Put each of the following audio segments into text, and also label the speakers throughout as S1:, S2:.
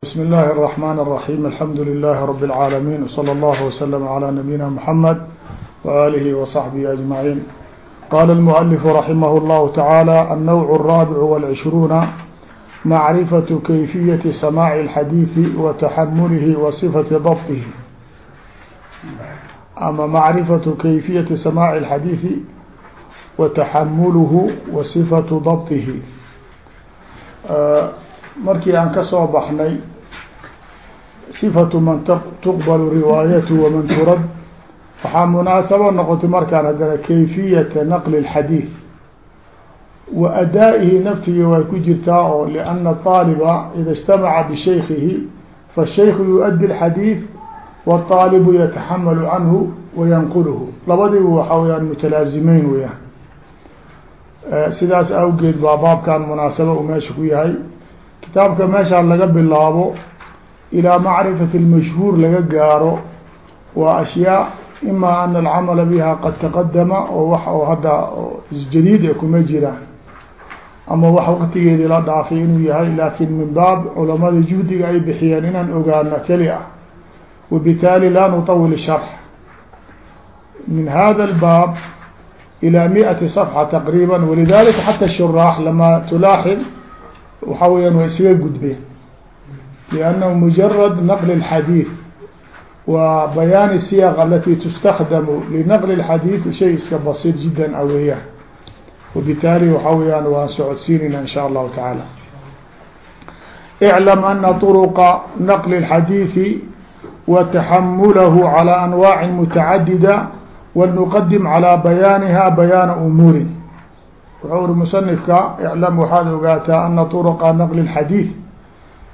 S1: بسم الله الرحمن الرحيم الحمد لله رب العالمين وصلى الله وسلم على نبينا محمد وآله وصحبه أجمعين قال المؤلف رحمه الله تعالى النوع الرابع والعشرون معرفة كيفية سماع الحديث وتحمله وصفة ضبطه أما معرفة كيفية سماع الحديث وتحمله وصفة ضبطه markii aan ka soo baxnay صifatu man tuqbal riwaayatu waman turad waxaa munaasabo noqotay markaan haddana kayfiyata naqli اxadiid wa adaa'ihi naftiga way ku jirtaa oo lأna طaaliba ida اجtamaca bishaykihi fashayku yuؤdi اxadiid wالطaalibu yataxamalu canhu wayanqulhu labadiiba waxaa weyaan mutalaazimeyn weyaan sidaas awgeed baa baabkan munaasabo u meesha ku yahay kitaabka meeshaan laga bilaabo ilaa macrifati اlmashhuur laga gaaro waa ashyaa ima ana alcamala biha qad taqadama oo wax oo hadda jadiid e kuma jiraan ama wax waqtigeedii la dhaafay inuu yahay laakin min baab culamada juhdiga ay bixiyeen inaan ogaano keli ah wabitaali laa nutawil sharx min hada اlbaab ilى miati صفحة taqriiba walidalika xata shuraax lama tulaaxid waxaa weyaan waa isaga gudbeen لأnnahu mujarad naql الxadiid wa bayaani الsiyaq alati tustakdamu linaqli الxadiid shay iska basiir jida a weeyaan wabitaali waxaa weyaan waan socodsiinayna in shاء الlahu taعaalى اعlم ana طرqa naql الxadiiثi wa taxamulahu عalى anwaaع mutacadida wnuqadim calى bayaaniha bayaana umuuri wuxuu uri musanifka iclam waxaad ogaataa ana طurqa naqli اxadiid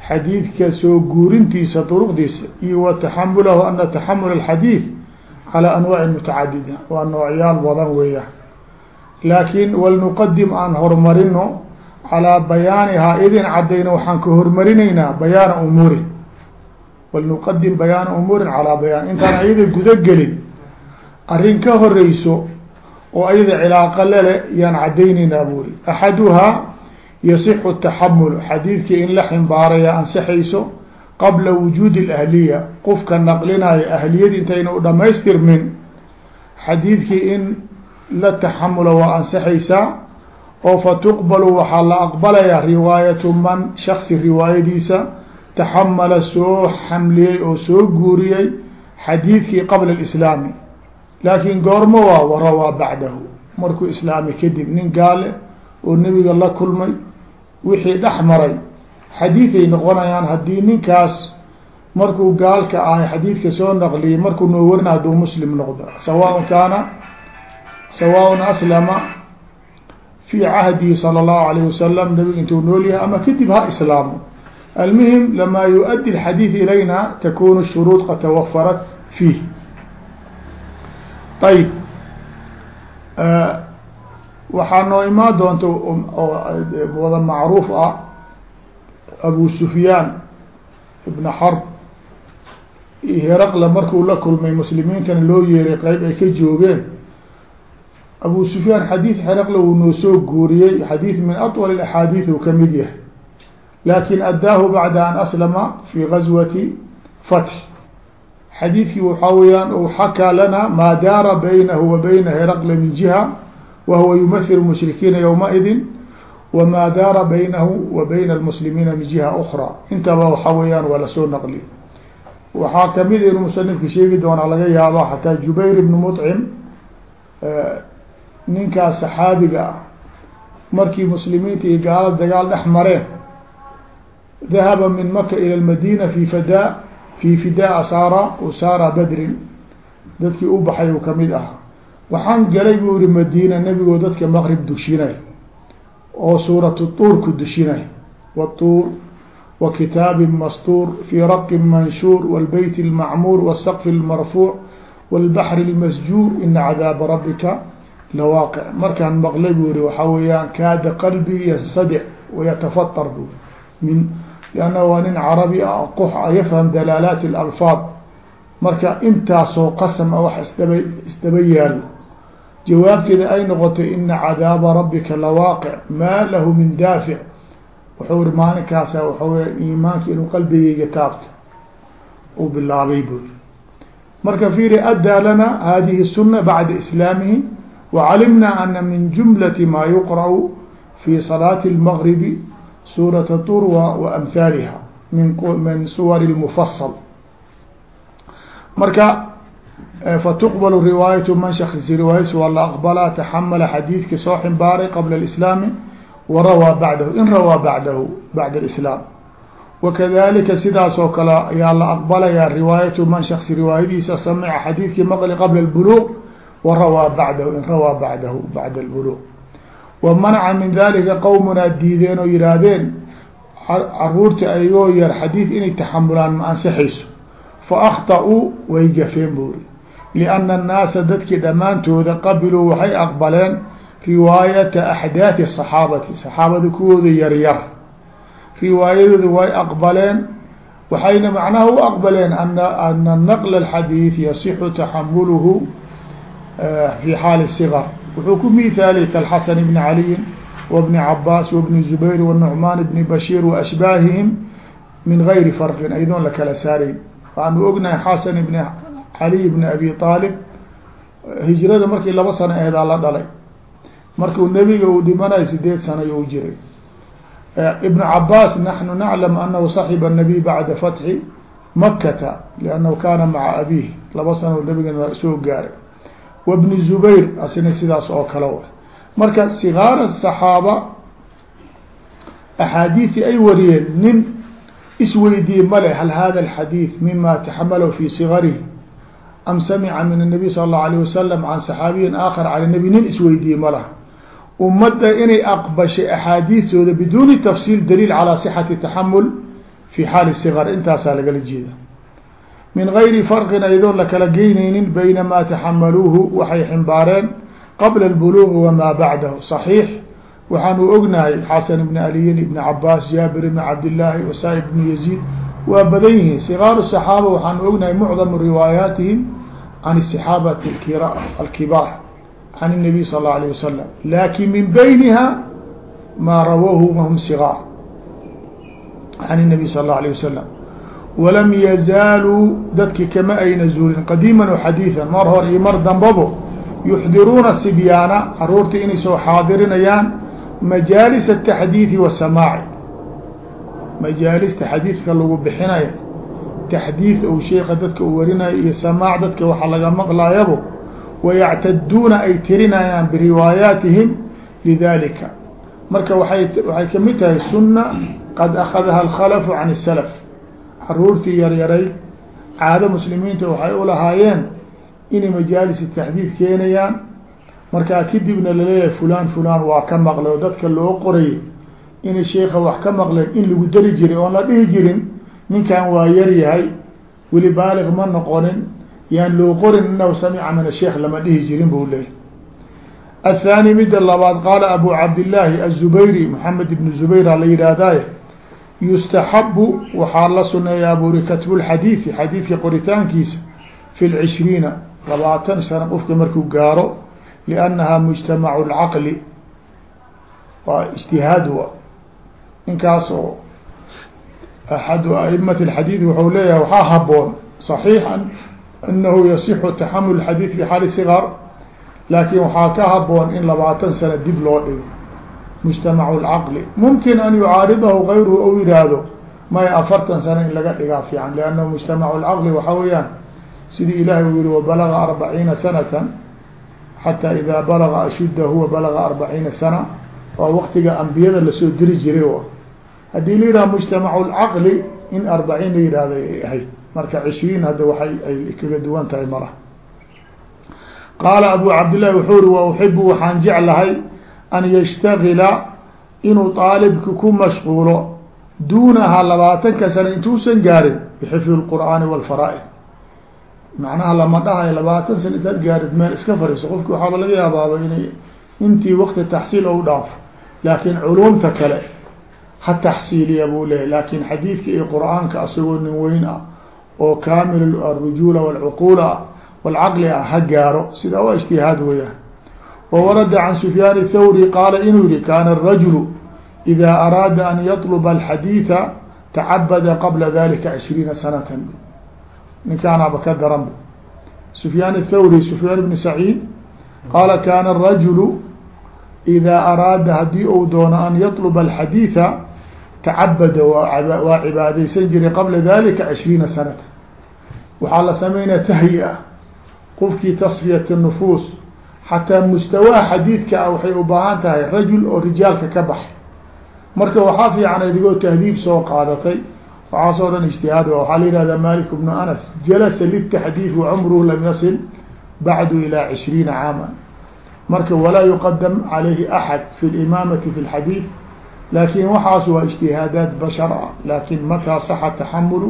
S1: xadiidka soo guurintiisa duruqdiisa iyo wa taxamulahu ana taxamul alxadiid calaa anwaacin mutacadida waa noocyaal badan weeyaan. Laakiin walnuqadim aan hormarino calaa bayaanihaa idin cadayna waxaan ka hormarinaynaa bayaana umuurin. Walnuqadim bayaana umuurin calaa bayaan. Intaan ayada gudagelin arrin ka horeyso oo ayada cilaaqo lele yaan cadaynaynaa buuri. Axaduhaa yasixu taxamul xadiidkii in la ximbaaraya ansaxayso qabla wujuudi اlahliya qofka naqlinaayo ahliyadi intayna u dhamaystirmin xadiidkii in la taxamulo waa ansaxaysaa oo fatuqbalu waxaa la aqbalayaa riwaayatu man shaksi riwaayadiisa taxamala soo xamliyey oo soo guuriyey xadiidkii qabla اlislaami laakin goormo waa warawaa bacdahu. Markuu islaamay kadib nin gaale oo nebiga la kulmay wixii dhex maray xadiiday noqonayaan haddii ninkaas markuu gaalka ahay xadiidka soo naqliyay markuu noo warina hadduu muslim noqdo sawaaءn kaana sawaaءn aslama fi cahdihi salى الlahu alayه wasalam nebiga intuu nool yahay ama kadib ha islaamo almuhim lama yu-addi اxadiid ilayna takunu shuruud qad tawafarat fiih ayb waxaa noo imaan doonta oo wada macruuf ah abu sufyaan ibna xarb iyo heraqla markuu la kulmay muslimiintana loo yeeray qeyb ay ka joogeen. Abu sufyaan xadiid heraqla wuu noo soo guuriyey xadiid min aطwal axaadiid uu ka mid yahay. Lakin addaahu bacda an aslama fi gazwati fatx xadiidkii waxaa weyaan u xakaa lana maa daara baynahu wa bayna heraqla min jiha wa huwa yumahilu mushrikiina ywmaidin wamaa daara baynahu wa bayna almuslimiina min jiha ukra intaba waxaa weyaan waa la soo naqli waxaa ka mid inu musanifka sheegi doonaa laga yaaba xataa jubayr ibn muطcim ninkaas saxaabiga ah markii muslimiinta iyo gaalo dagaal dhex mareen dahaba min maka ila lmadina fi fada fi fidaa saara usaara badrin dadkii u baxay u ka mid ahaa waxaan galay buu yihi madiina nebigoo dadka maqrib dushinay oo suuratu tuur ku dushinay watuur wa kitaabin mastuur fii raqin manshuur waalbeyt almacmuur wasaqfi almarfuuc waalbaxri almasjuur ina cadaaba rabbika lawaaqic markaan maqlay buu yihi waxaa weeyaan kaada qalbigi yansadic wayatafatar bu min lianna waa nin carabi ah qox a ah, yafham dalaalaati alalfaad. Marka intaasoo qasam a wax isdaba isdaba yaalo jawaabteeda ay noqotay ina cadaaba rabbika lawaaqic maa lahu min daafic wuxuu ri maalinkaasa waxa wey iimaanka inuu qalbigeyga taabto uu bilaabay buri marka fiiri addaa lana hadihi الsuna bacda islaamihi وcalimna ana min jumlati ma yuqrأu fi salaati الmغribi suuraة tur وamhaaliha min suwar الmufasl marka fatuqbl riwaayat man shakisi riwaayas waa la aqbalaa taxamala xadiidki soo ximbaaray qabla اlislaami warawaa bacdahu in rawaa bacdahu bacda اlislaam wakadalika sidaas oo kale ayaa la aqbalayaa riwaayatu man shaksi riwaayadiisa samica xadiidkii maqli qabla اlbuluq warawaa bacdahu in rawaa bacdahu bacda اlbuluq wa manaca min dalika qowmunaa diideen oo yihaahdeen caruurta ayagoo yar xadiid inay taxamulaan ma ansixayso faakطأuu way gafeen buuri lianna annaasa dadkii dhammaantooda qabiluu waxay aqbaleen riwaayata axdaadi saxaabati saxaabada kuwooda yaryar riwaayadooda way aqbaleen waxayna macnaha u aqbaleen ana ana naql alxadiid yasixu taxamuluhu fi xaali sigar wuxuu ku miithaaliyay kalxasan bni caliyin wabni cabaas wabni zubayr wanucmaan bni bashiir waashbaahihim min gayri farqin aydoon la kala saarayn waanu ognahay xasan ibn caliy bn abi aalib hijrada markii laba sano aheedaa la dhalay. Marku nebiga uu dhimanayo sideed sano you jiray. Ibn cabaas naxnu naclam anahu saxiba nabiy bacda fatxi makata liannahu kaana maca abiih laba sano nabigan soo gaaray. Wa zubayr asina sidaas oo kale marka sikaara saxaaba axaadiisi ay wariyeen nin isweydiiye male hal hada alxadiid mima taxamalahu fi sigarihi am samica min الnabiy sal الlahu alيه wasalam can saxaabiyin aakhar cala nabi nin isweydiye ma laha ummadda inay aqbashay axaadiistooda biduuni tafsiil daliil calaa sixati taxamul fi xaali sigar intaasaa lagala jeeda min gayri farqin aydoon la kala geyneynin bayna ma taxamaluuhu waxay ximbaareen qabla اlbuluugi wamaa bacdahu صaxiix waxaanu ognahay xasan ibn aliyin ibn cabaas jaabir ibn cabdillaahi wasaa ibn yaziid waa badan yihiin sigaaru saxaaba waxaanu ognahay mucdamu riwaayaatihim can saxaabati alkibaar can الnabiy sal اlه alيه wasalam lakin min bayniha maa rawaahu wahum sigaar can الnabiy sal اlه alيه wasalam walam yazaaluu dadki kama ayna zuulin qadiiman o xadiiثan mar hor iyo mar dambabo yuxdiruuna sibyaana caruurta inay soo xaadirinayaan majaalis الtaxdiiثi wasamaaci majaalista xadiidka lagu bixinayo taxdiid ou sheeka dadka u warinayo iyo samaac dadka waxa laga maqlayabo wayactaduuna ay tirinayaan biriwaayaatihim lidalika marka waay waxay ka mid tahay sunna qad akadaha alkhalafu can الsalaf caruurtii yaryaray caado muslimiinta waxay ulahaayeen inay majaalis taxdiid keenayaan. Markaa kadibna la leeyahay fulaan fulaan waa ka maqlay oo dadka loo qorayay inay sheeka wax ka maqleen in lagu dari jiray oon la dhihi jirin ninkan waa yar yahay weli baaliq ma noqonin yaan loo qorin inahu samica min asheekh lama dhihi jirin bu leeyay athaani midda labaad qaala abu cabdillaahi azubayri maxamed ibn zubayr a la yidhaahdaye yustaxabu waxaa la suneeyaa buri katbu lxadiidi xadiidka qoritaankiisa fi lcishriina labaatan sano qofka markuu gaaro liannaha mujtamacu lcaqli waa ijtihaad wa ninkaas axadu aimati اxadiid waxau leeyahay waxaa haboon صaxiix anahu yasixu taxamul xadiid fi xaali sigar laakin waxaa ka haboon in labaatan sano dib loo dhigo mujtamacu lcaqli mumkin an yucaaridahu gayruhu ou yihaahdo may afartan sano in laga dhigaa fiican liannahu mujtamacu lcaqli waxaa weeyaan sidii ilahay uu yihi wabalaga arbaciina sanatan xataa idaa balaga ashuddahu wabalaga arbaciina sana waa waktiga ambiyada la soo diri jiray haddii la yidhaha mujtamacu lcaqli in arbaciin la yihahdo ay ahayd. Marka cishriin hadda waxay ay kaga duwan tahay mala qaala abu cabdillahi wuxuu ri wa uxibu waxaan jeclahay an yashtagila inuu aalibka ku mashquulo duunaha labaatanka sano intuusan gaarin bixifdi lqur'aani walfaraa'id. Macnaha lama dhahayo labaatan sano intaad gaarid meel iska fariiso qofki waxaaba laga yaabaaba inay intii wakti taxsiil ou dhaafo. Laakiin culumta kale hataxsiiliya buu leeyahy laakin xadiidka iyo qur'aanka asagoo nin weyn ah oo kaamil alrujuula walcuquul ah walcaqli ah ha gaaro. Sidaa waa ijtihaad weyaan wawarada can sufyaan athawri qaala inuu yihi kaana arajulu idaa araada an yatluba alxadiida tacabada qabla dalika cishriina sanatan. Ninkaanaaba ka daranba sufyaan athawri sufyaan ibni saciid qaala kaana arajulu idaa araada haddii uu doono an yatluba alxadiida tacabada waa cibaadaysan jiray qabla dalika cishriina sanata waxaa la sameynaya tahyi-a qofkii tasfiyat nufuus xataa mustawaa xadiidkaa waxay u baahan tahay rajul oo rijaalka ka baxay marka waxaa fiican adigoo tahdiib soo qaadatay waxaasoo dhan ijtihaad waxaa la yihahda malik bnu anas jalasa litaxdiif wacumruhu lam yasil bacdu ilaa cishriina caaman marka walaa yuqadam calayhi axad fi limaamati fi lxadiid laakin waxaas waa ijtihaadaat bashar ah laakiin mataa saxa taxamulu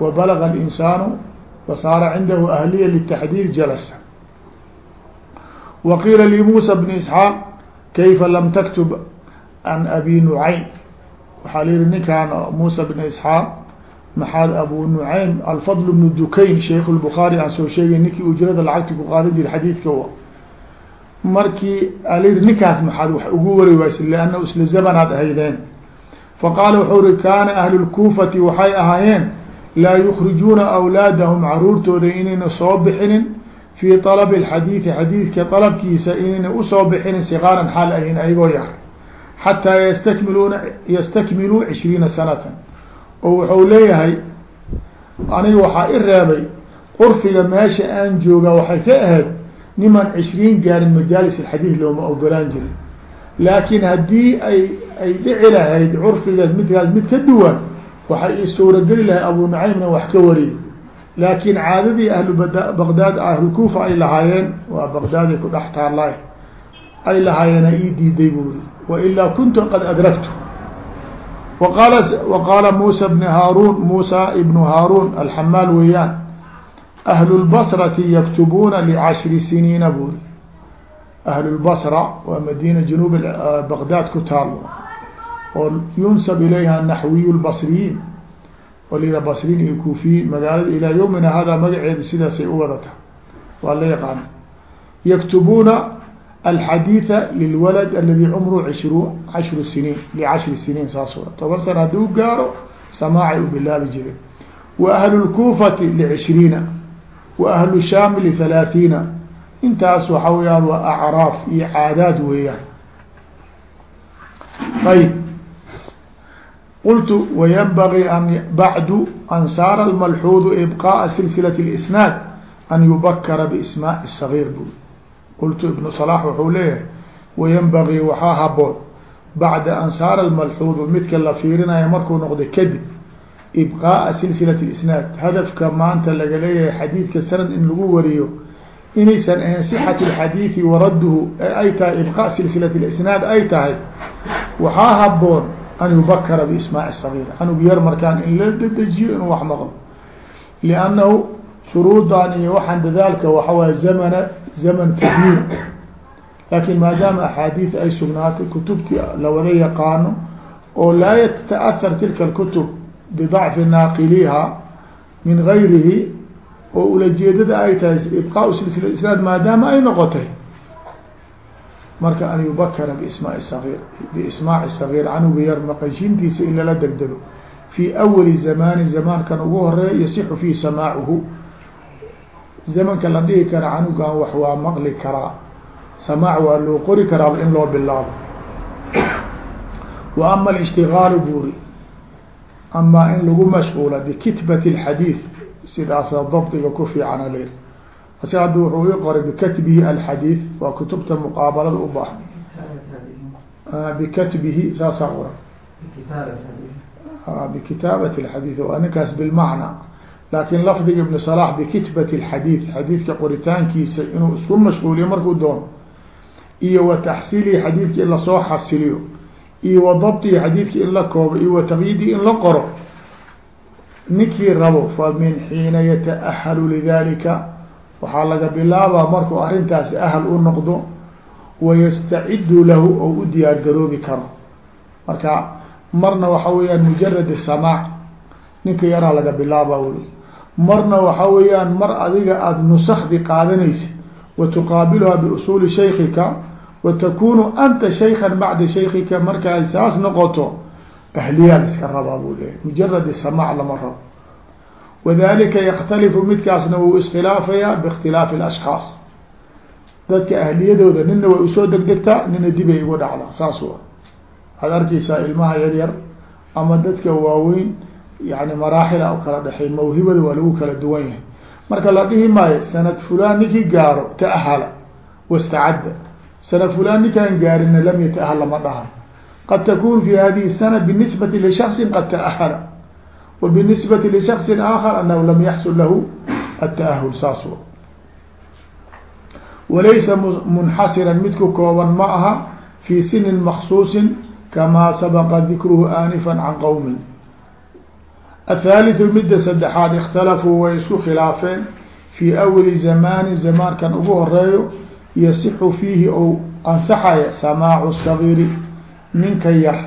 S1: wa balaga alinsaanu wasaara cindahu ahliya litaxdiid jalasa. Wa qiila limuusa bni isxaaq kayfa lam taktub an abi nucaym waxaa la yihi ninkaan muusa bn isxaaq maxaad abu nucaym alfadl bnu dukayn sheikh lbukhaari aan soo sheegay ninkii ujrada lacagti ku qaadan jira xadiidka markii yihi ninkaas maxaad wax ugu wari waysa lianna isla zamanaad ahaydeen. Faqaala wuxuu ri kaana ahlu lkuufati waxay ahaayeen laa yukrijuuna awlaadahum caruurtooda inayna soo bixinin fii طalabi اlxadiidi xadiidka dalabkiisa inayna u soo bixinin sikaaran xaal ahin ayagoo yar xataa ystakmiluuna yastakmiluu cishriina sanatan. Oo wuxuu leeyahay aniga waxaa i reebay curfiga meesha aan joogaa waxay ka ahayd niman cishriin gaarin majaalis alxadiid looma ogolaan jirin. Laakiin haddii ay ay dhici lahayd curfigaas midkaas mid ka duwan waxay i suurageli lahay abu nucaymna wax ka wariy laakiin caadadii ahlu baqdaad ahlukuufa ay lahaayeen waa baqdaaday ku dhex taallay ay lahaayeen ii diiday buuri wailaa kuntu qad adraktu. Waqaala waqaala muusa bni haaruun muusa ibnu haaruun alxamaal weeyaan ahlu lbasrati yaktubuuna licashri siniina buuri ahlu lbasra waa madiina januub baqdaad ku taalo oo yunsab ilayha naxwiyu lbasriyiin walida basriin iyo kuufiyiin magaalada ilaa yowmina hada magaceeda sidaasay u wadata waa la yaqaana yaktubuuna alxadiida lilwalad aladi cumru ishru cashru siniin licashri siniin saas toban sana haddii gaaro samaacay u bilaabi jireen wa ahlu lkuufati licishriina wa ahlu shaami lihalaathiina intaas waxa weyaan waa acraaf iyo caadaad weeyaan ayb qultu waynbagii an bacdu an saara almalxuudu ibqaءa silsilaة اlisnaad an yubakara biismaaء الصagiir bu qultu ibnu صlax wuxuu leeyahay waynbagii waxaa haboon bacda an saara almalxuudu midka la fiirinaya markuu noqdo kadib ibqaءa silsilaة اlisnaad hadafka maanta laga leeyahay xadiidka sanad in lagu wariyo inaysan ahayn صxaة اxadiiثi waraduhu ay tahay ibqاء silsilaة اlisnaad ay tahay waxaa haboon an yubakara biismaaء صagiir anug yar markaan in la dedejiyo inuu wax maqlo liannahu shuruudan iyo waxaan dadaalka waxawaay zamana zaman kabiir laakin maadaama axaadiis ay sugnaatay kutubtii lawada yaqaano oo laa yataأhar tilka اkutub bdacfi naaqiliha min gayrihi oo ulajeedada ay tahay ibqaa silsil snaad maadaama ay noqotay marka an yubakara bsma sair bismaaci sagiir canuga yar maqashintiisa in lala degdego fii awali zamaani zamaankan ugu horreeya yasixu fii samaacuhu zamanka la dhihi kara canugan wax waa maqli karaa samaac waa loo qori karaaba in loo bilaabo wa ama alishtigaalu buuri amaa in lagu mashquula bikitbati اlxadiid sidaasa dabdiga ku fiicana ler ase hadda wuxuu i qoray bikatbihi alxadiid waa kutubta muqaabalada u baahan bikatbihi saasaa qoran bikitaabati اxadiid waa ninkaas bilmacna laakin lafdiga ibn صلاح bikitbati اxadiid xadiidka qoritaankiisa inuu isku mashquuliyo markuu doono iyo wa taxsiilihi xadiidka in lasoo xasiliyo iyo wa dabtihi xadiidka in la koobo iyo wa taqyiidii in la qoro ninkii rabo fa min xiina yata'ahalu lidalika waxaa laga bilaabaa markuu arrintaasi ahal u noqdo wayastacidu lahu oo u diyaar garoobi karo. Marka marna waxa weeyaan mujarad samaac ninka yaraa laga bilaaba weli marna waxa weeyaan mar adiga aada nusakdi qaadanaysa wa tuqaabiluha biusuuli shaykika watakunu anta shaykan bacda shaykika markaay saas noqoto ahliyaal iska rabaa buu leeyahy mujarad samaac lama rabo wadalika yakhtalifu midkaasna wuu iskhilaafaya biاkhtilaafi اlashkaas dadka ahliyadooda nina way u soo degdegtaa nina dibay igu dhacda saas wa waxaad arkeysaa ilmaha yar yar ama dadka waaweyn yani maraaxila kala dhexey mawhibada waa lagu kala duwan yahay marka la dhihi maayo sanad fulan ninkii gaaro ta'hala wastacadda sanad fulan ninkaan gaarina lam yata'hal lama dhahay qad takun fi hadihi sana binisbati lishaksin qad ta'hala wa binisbati lishaksin aakhar anahu lam yaxsul lahu ata'ahul saas wa walaysa munxasiran mid ku kooban ma aha fi sinin maksuusin kamaa sabaqa dikruhu aanifan can qowmin athaalitثu midda saddexaad اkhtalafuu way isku khilaafeen fii awali zamaanin zamaankan ugu horeeyo yasixu fiihi ou ansaxaya samaacu sagiiri ninka yar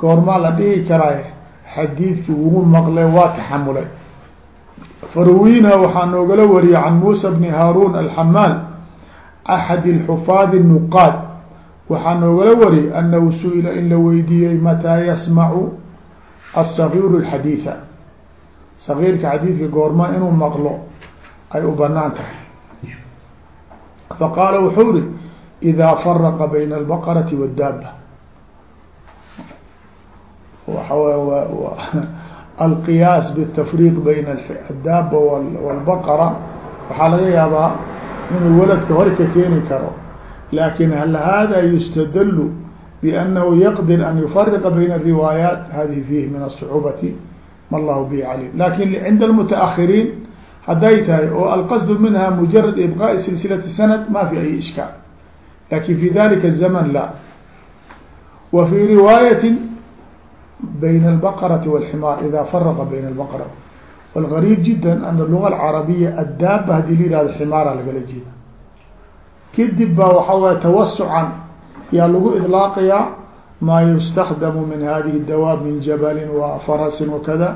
S1: goormaa la dhihi karaay xadiidkii ugu maqle waa taxamulay. Farwina waxaa noogala wariyay can muusa bni haaruun alxamaal axad alxufaadi nuqaad. Waxaa noogala wariyay annahu su'ila in la weydiiyey mataa yasmacu asagiiru alxadiida sagiirka xadiidka goormaa inuu maqlo ay u bannaan tahay faqaala wuxuu ri idaa faraqa bayna albaqarati wadaaba waxawy alqiyaas bitafriiq bayna adaaba walbaqara waxaa laga yaabaa inuu waladka horka keeni karo laakin hal hada yustadlu biannahu yaqdir an yufariqa bayna ariwaayaat hadihi fiihi min asucubati ma allahu bihi calim laakiin cinda almutaahiriin hadday tahay oo alqasd minha mujarad ibqاءi silsilaةi sanad ma fi ay ishkaal lakin fi dalika الzmn la wa fi riwaayati bayna الbaqrati wاlximaar ida faraqa bayna الbaqra wاlgarيb jida an luga اcarabiya addaaba hadii la yihahdo ximaara lagala jeeda kadib baa waxaa waay tawasucan yaa lagu iطlaaqayaa maa yustakdamu min hadihi dawaab min jabalin wa farasin wakada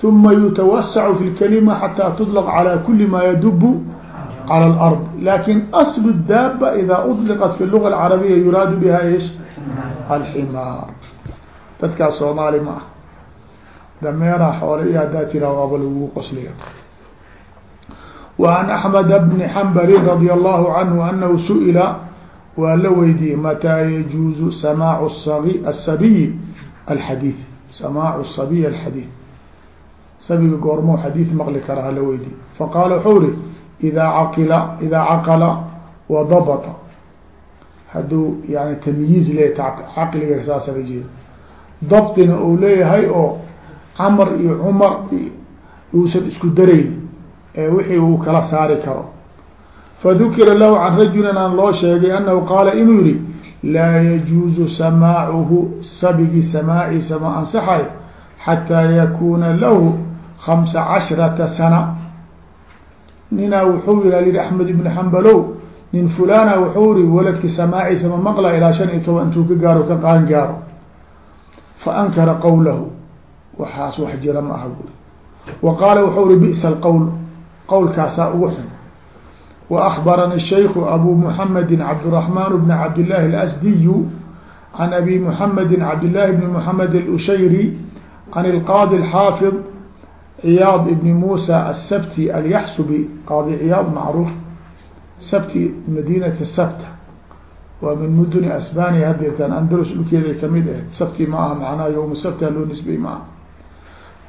S1: ثuma yutawasacu fi اlkalima xatى tuطlq calى kuli ma yadubu calى اlأrض lakin asl الdaaba ida طliqat fi luga اcarabiya yuraadu biha ish alximaar dadkaas soomaali ma ah dameera xoole iyo hadaa tiraa waaba lagu qosliya وعن أحمد بن حنبل رضي الله عنه أنه سئل waa la weydiiyey متىa يجuز سماع الصبي الحdيث سماع الصبي الحdيث sabiga goormuu xadiid maqli kara hala weydi faqaala wuxuu ri idaa caqila idaa caqala wadabata hadduu yani tamyiiz le caqliga saasala jeeda dabtina uu leeyahay oo camar iyo cumar uusan isku darayn ee wixii uu kala saari karo. Fadukira lahu can rajulin aan loo sheegay annahu qaala inuu yihi laa yajuuzu samaacuhu sabigii samaaciisa ma ansaxayo xataa yakuna lahu hamsa cashrata sana ninaa wuxuu yih alyidhi axmed ibnu xambalow nin fulana wuxuu ri waladki samaaciisa ma maqla ilaa shan iyo toban intuu ka gaaro ka qaan gaaro fa ankara qawlahu waxaas wax jira ma aha buri wa qaala wuxuu ri bi'sa alqowl qowlkaasaa ugu xun wa akbarani shayku abu muxamedi cabdiraxmaan bni cabdillahi alasdiyu can abi muxamedi cabdillahi bni muxamed alushayri can ilqaadi alxaafid ciyaad ibni muusa asabti alyaxsubi qaadi ciyaad macruuf sabti madinati sabta waa min muduni asbaniya hadeetaan andalus dhulkeeday ka mid ah sabti ma aha macnaha yowma sabta loo nisbay ma aha.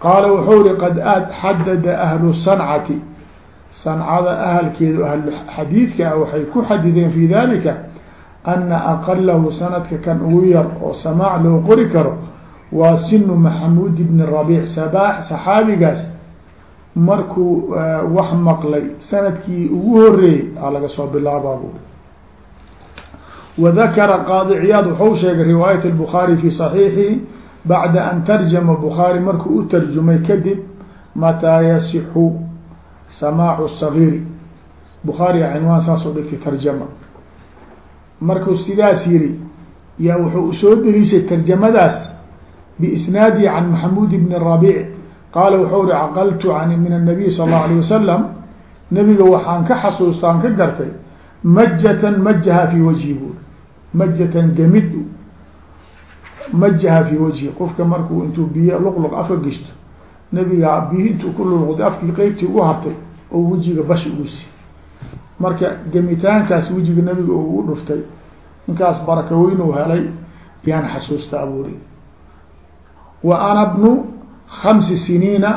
S1: Qaala wuxuu ri qad xadada ahlu sancati sancada ahalkeedu ahlu xadiidka ah, waxay ku xadideen fi dalika ana aqalahu sanadka kan ugu yar oo samaac loo qori karo waa sinu maxamuud bni rabiic sabaax saxaabigaas markuu wax maqlay sanadkii ugu horeeyey aa laga soo bilaabaa buri wadakara qaadi ciyaad wuxuu sheegay riwaayat الbukhaari fi صaxiixihi bacda an tarjama bukhaari markuu u tarjumay kadib mataa yasixu samaacu sagiiri bukhaariga cinwaan saasoo dhigtay tarjama markuu sidaas yiri yaa wuxuu usoo deliishay tarjamadaas biisnaadihi can maxamuud bni rabiic qaala wuxuu ri caqaltu an min الnabiy sal اllau alيه wasalam nabiga waxaan ka xasuustaan ka gartay majatan majaha fi wajhi buuri majatan gamid majaha fi wajhi qofka markuu intuu biyo luqluq afka gishto nabiga biyi intuu ku luqday afkii qeybtii u hartay oo wejiga bash ugu si marka gemitaankaas wejiga nabiga ugu dhuftay ninkaas baraka weynuu helay yaan xasuusta abuuri wa ana bnu hamsi siniina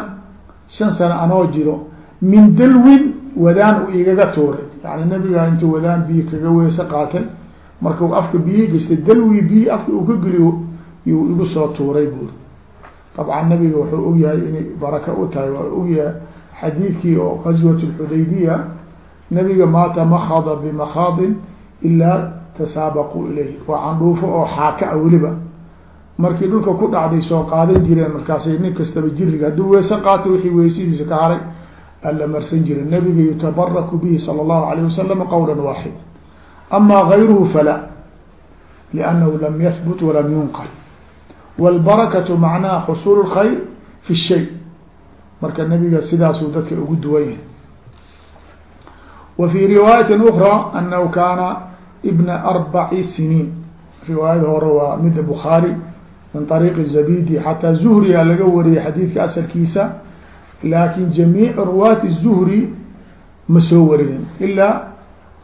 S1: shan sano anoo jiro. Min dalwin wadaan u igaga tuuray yani nabiga intuu wadaan biyo kaga weyse qaatay markau afka biyi gastay dalwi biyi afka uu ka geliyo yuu igu soo tuuray buuri dabcan nabiga wuxuu ogyahay inay baraka u tahay waa ogyahay xadiidkii oo qaswat lxudaybiya nabiga maata makhada bimakhaadin ilaa tasaabaquu ilayh waa candhuufo oo xaaka a weliba markii dhulka ku dhacday soo qaadan jireen markaasay nin kastaba jiriga hadduu weese qaato wixii weysadiisa ka haray alla marsan jire nabiga yutabaraku bihi sala allahu alayh wasalam qawla waaxid. Ama gayruhu fala liannahu lam yahbut walam yunqal. Wاlbarakatu macnaha xusuul اkhayr fi shay. Marka nabiga sidaasuu dadka ugu duwan yahay. Wa fii riwaayati ukra anahu kaana ibna arbaci siniin. Riwaayada hore waa mida bukhaari min ariiqi zabidi xataa zuhriyaa laga wariyay xadiidka asalkiisa laakin jamiic ruwaati zuhri ma soo warinin ilaa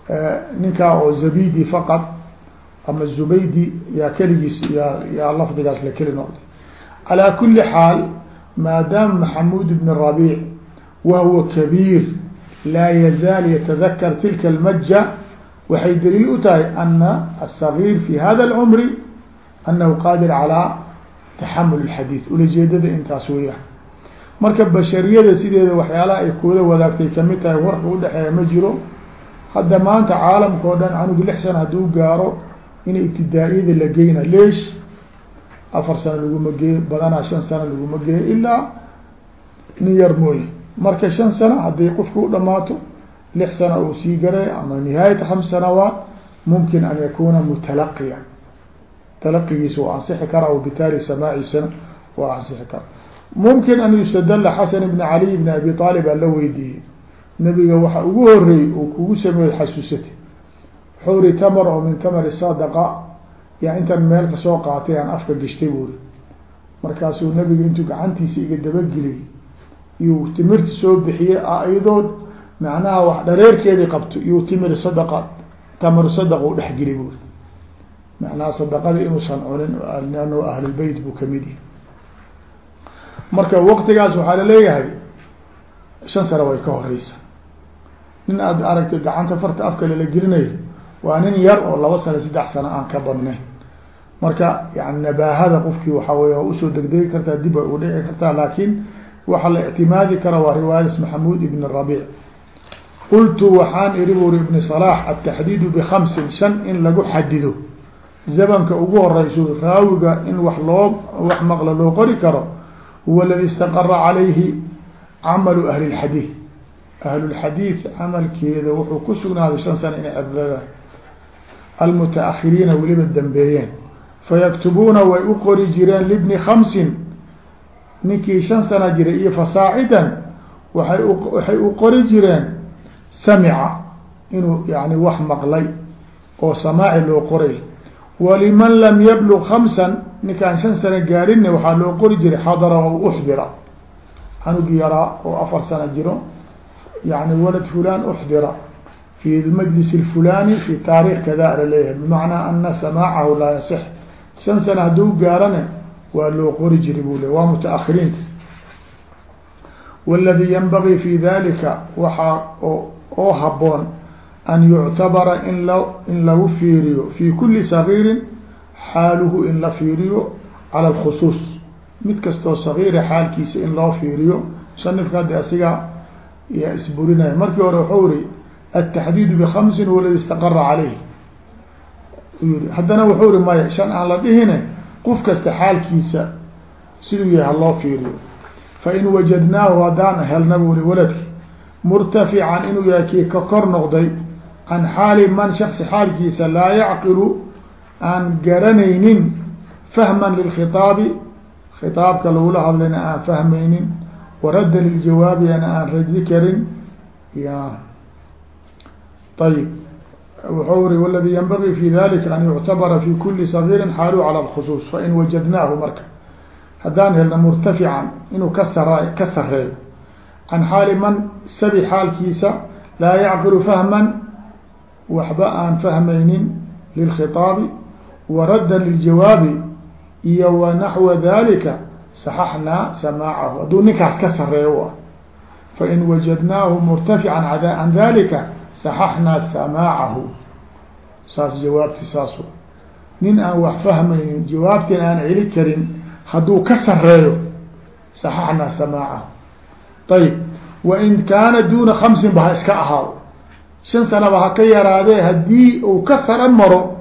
S1: eh, ninkaa oo zabidi faqad ama zubaydi yaa keligiis yaa lafdigaas la keli noqday. Calaa kuli xaal maadaama maxamuud bn rabiic wahwa kabiir laa yazaal yatadakar tilka almaja waxay daliil u tahay ana asagiir fi hada alcumri anahu qaadir calىa taxamul اxadiid ulajeedada intaas weeyaan marka bashariyada sideeda waxyaalaha ay kooda wadaagtay ka mid tahay warka udhexeeya ma jiro hadda maanta caalamka o dhan canug lix sana hadduu gaaro ina ibtidaa-iyada la geyna leesh afar sano laguma geeyo badanaa shan sano laguma geeyo ilaa nin yar mooye marka shan sano hadday qofka u dhamaato lix sana uu sii garay ama nihaayat khams sanawaat mumkin an yakuna mutalaqiya talaqigiisa waa ansixi karaa wabitaali samaaciisana waa ansixi karaa mumkin an yustadala xasan ibn caliy ibn abi aalib aa la weydiiyey. Nabiga waxa ugu horeeyey uu kugu sameeyey xasuusati. Wuxuu ri tamar oo min tamari sadaqa yaa intaan meel ka soo qaatay aan afka geshtay buuri. Markaasuu nabiga intuu gacantiisa iga dabageliyey iyuu timirta soo bixiyey iyadoo macnaha wax dhareerkeedii qabto iyuu timir sadaqa u dhexgeli buuri macnaha sadaqada inuusan cunin lannu ahlulbeyt buu ka mid yahi marka waqtigaas waxaa la leeyahay shan sano way ka horeysa nin aada aragtay gacanta farta afkale la gelinayo waa nin yar oo laba sano saddex sano aan ka badnayn. Marka yani nabaahada qofkii waxaa wey waa u soo degdegi kartaa dib ay u dhici kartaa laakiin waxa la ictimaadi kara waa riwaayat maxamuud ibn rabiic. Qultu waxaan iri buri ibn salaax ataxdiidu bikamsin shan in lagu xadido zamanka ugu horeyso raawiga in wax loo wax maqlo loo qori karo huwa aladi istaqara calayhi camalu ahli اlxadiid ahlulxadiid camalkeeda wuxuu ku sugnaaday shan sana inay cibdada almutaahiriina weliba dambeeyeen. Fayaktubuuna way u qori jireen libni khamsin ninkii shan sana jiray iyo fasaacidan waay waxay u qori jireen samica inuu yani wax maqlay oo samaaci loo qoray waliman lam yablug khamsan ninkaan shan sano gaadhinna waxaa loo qori jiray xadara oo uxdira canug yaraa oo afar sano jiro. Yani walad fulan uxdira fi majlis اfulani fi taarikh kada la leeyahay bimacnaa ana samaacahu laa yasix. Shan sana hadduu gaarane waa loo qori jiri bu le waa mutaahiriinta wاladi yanbagii fi dalika waxaa oo haboon an yuctabara in lagu fiiriyo fi kuli sagiirin xaaluhu in la fiiriyo cala alkhusuus mid kastoo sagiira xaalkiisa in loo fiiriyo musanifka hadda asiga yaa isburinaya markii hore waxau yihi ataxdiidu bikamsin walad istaqara caleyh yii haddana wuxuu ihi maya shan aan la dhihine qof kasta xaalkiisa siduu yahay haloo fiiriyo fain wajadnaahu haddaan helna buli waladki murtafican inuu yahay kii ka kor noqday can xaali man shaksi xaalkiisa laa yacqilu aan garanaynin fahman lilkhiaabi khitaabka lagula hadlayna aan fahmaynin waradda liljawaabi ana aan radi karin ya ayib wuxuu uri waladii yanbagii fi dalika an yuctabara fi kuli sagiirin xaalu cala lkhusuus fain wajadnaahu marka haddaan helna murtafican inuu kasar ka sareeyo can xaali man sabi xaalkiisa laa yacqilu fahman waxba aan fahmaynin lilkhiطaabi waradda liljawaabi iyo wa naxwa dalika saxaxnaa samaacahu. Hadduu ninkaas ka sareeyo fain wajadnaahu murtafican can dalika saxaxnaa samaacahu. Saas jawaabti saas nin aan wax fahmaynin jawaabtiin aan celi karin hadduu ka sareeyo saxaxnaa samaacahu. Ayib wain kaana duuna khamsin ba iska ahaado shan sanaba ha ka yaraadee haddii uu ka sara maro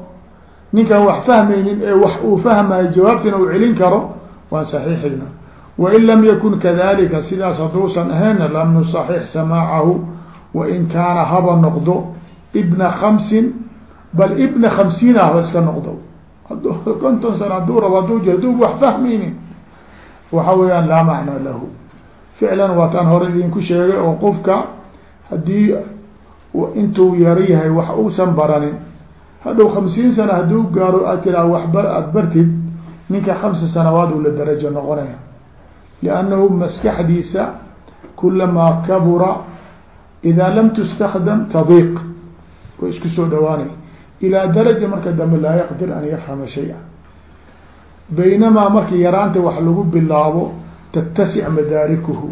S1: ninkaan wax fahmaynin ee wax uu fahmayo jawaabtina uu celin karo waan saxiixayna. Wain lam yakun kadalika sidaas hadduusan ahaynna lam nusaxix samaacahu wain kaana haba noqdo ibna khamsin bal ibna khamsiina haba iska noqdo. Konton sano hadduu rabo hadduu jir hadduu wax fahmaynin waxa weeyaan laa macnaa lahu. Ficlan waataan hore idinku sheegay oo qofka haddii intuu yaro yahay wax uusan baranin. Hadhow khamsiin sano hadduu gaaro aad tiraa waxba aada bartid ninka khamsa sanawaad uu la darajo noqonaya. Liannahu maskaxdiisa kulamaa kabura idaa lam tustakdam tadiiq. Way isku soo dhawaanay. Ilaa daraja marka dambe laa yaqdir an yafhama shay-a. Baynamaa markii yaraanta wax lagu bilaabo tattasic madaarikuhu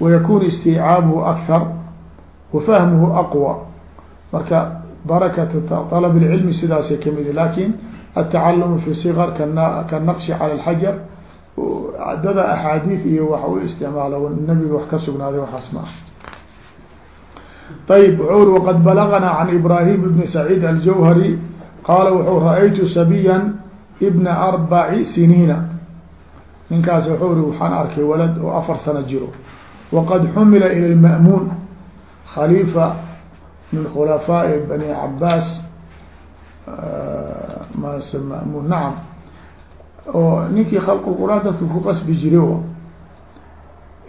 S1: wayakunu istiicaabuhu akhar wa wafahmuhu aqwa marka barakat alab اlcilmi sidaasay ka mid laakiin atacalumu fi sigar kanaqshi cala اlxajar dada axaadiid iyo wax u isticmaalo nabiga wax ka sugnaaday waxaas ma ah ayb wuxuu uri waqad balagna can ibrahim ibni saciid aljawhari qaala wuxuu ra'aytu sabiya ibna arbaci siniina ninkaas wuxuu uri waxaan arkay walad oo afar sano khaliifa min khulafaaءi bani cabaas mas mamuun nacam. Oo ninkii khalqu quraan dadka ku qasbi jiray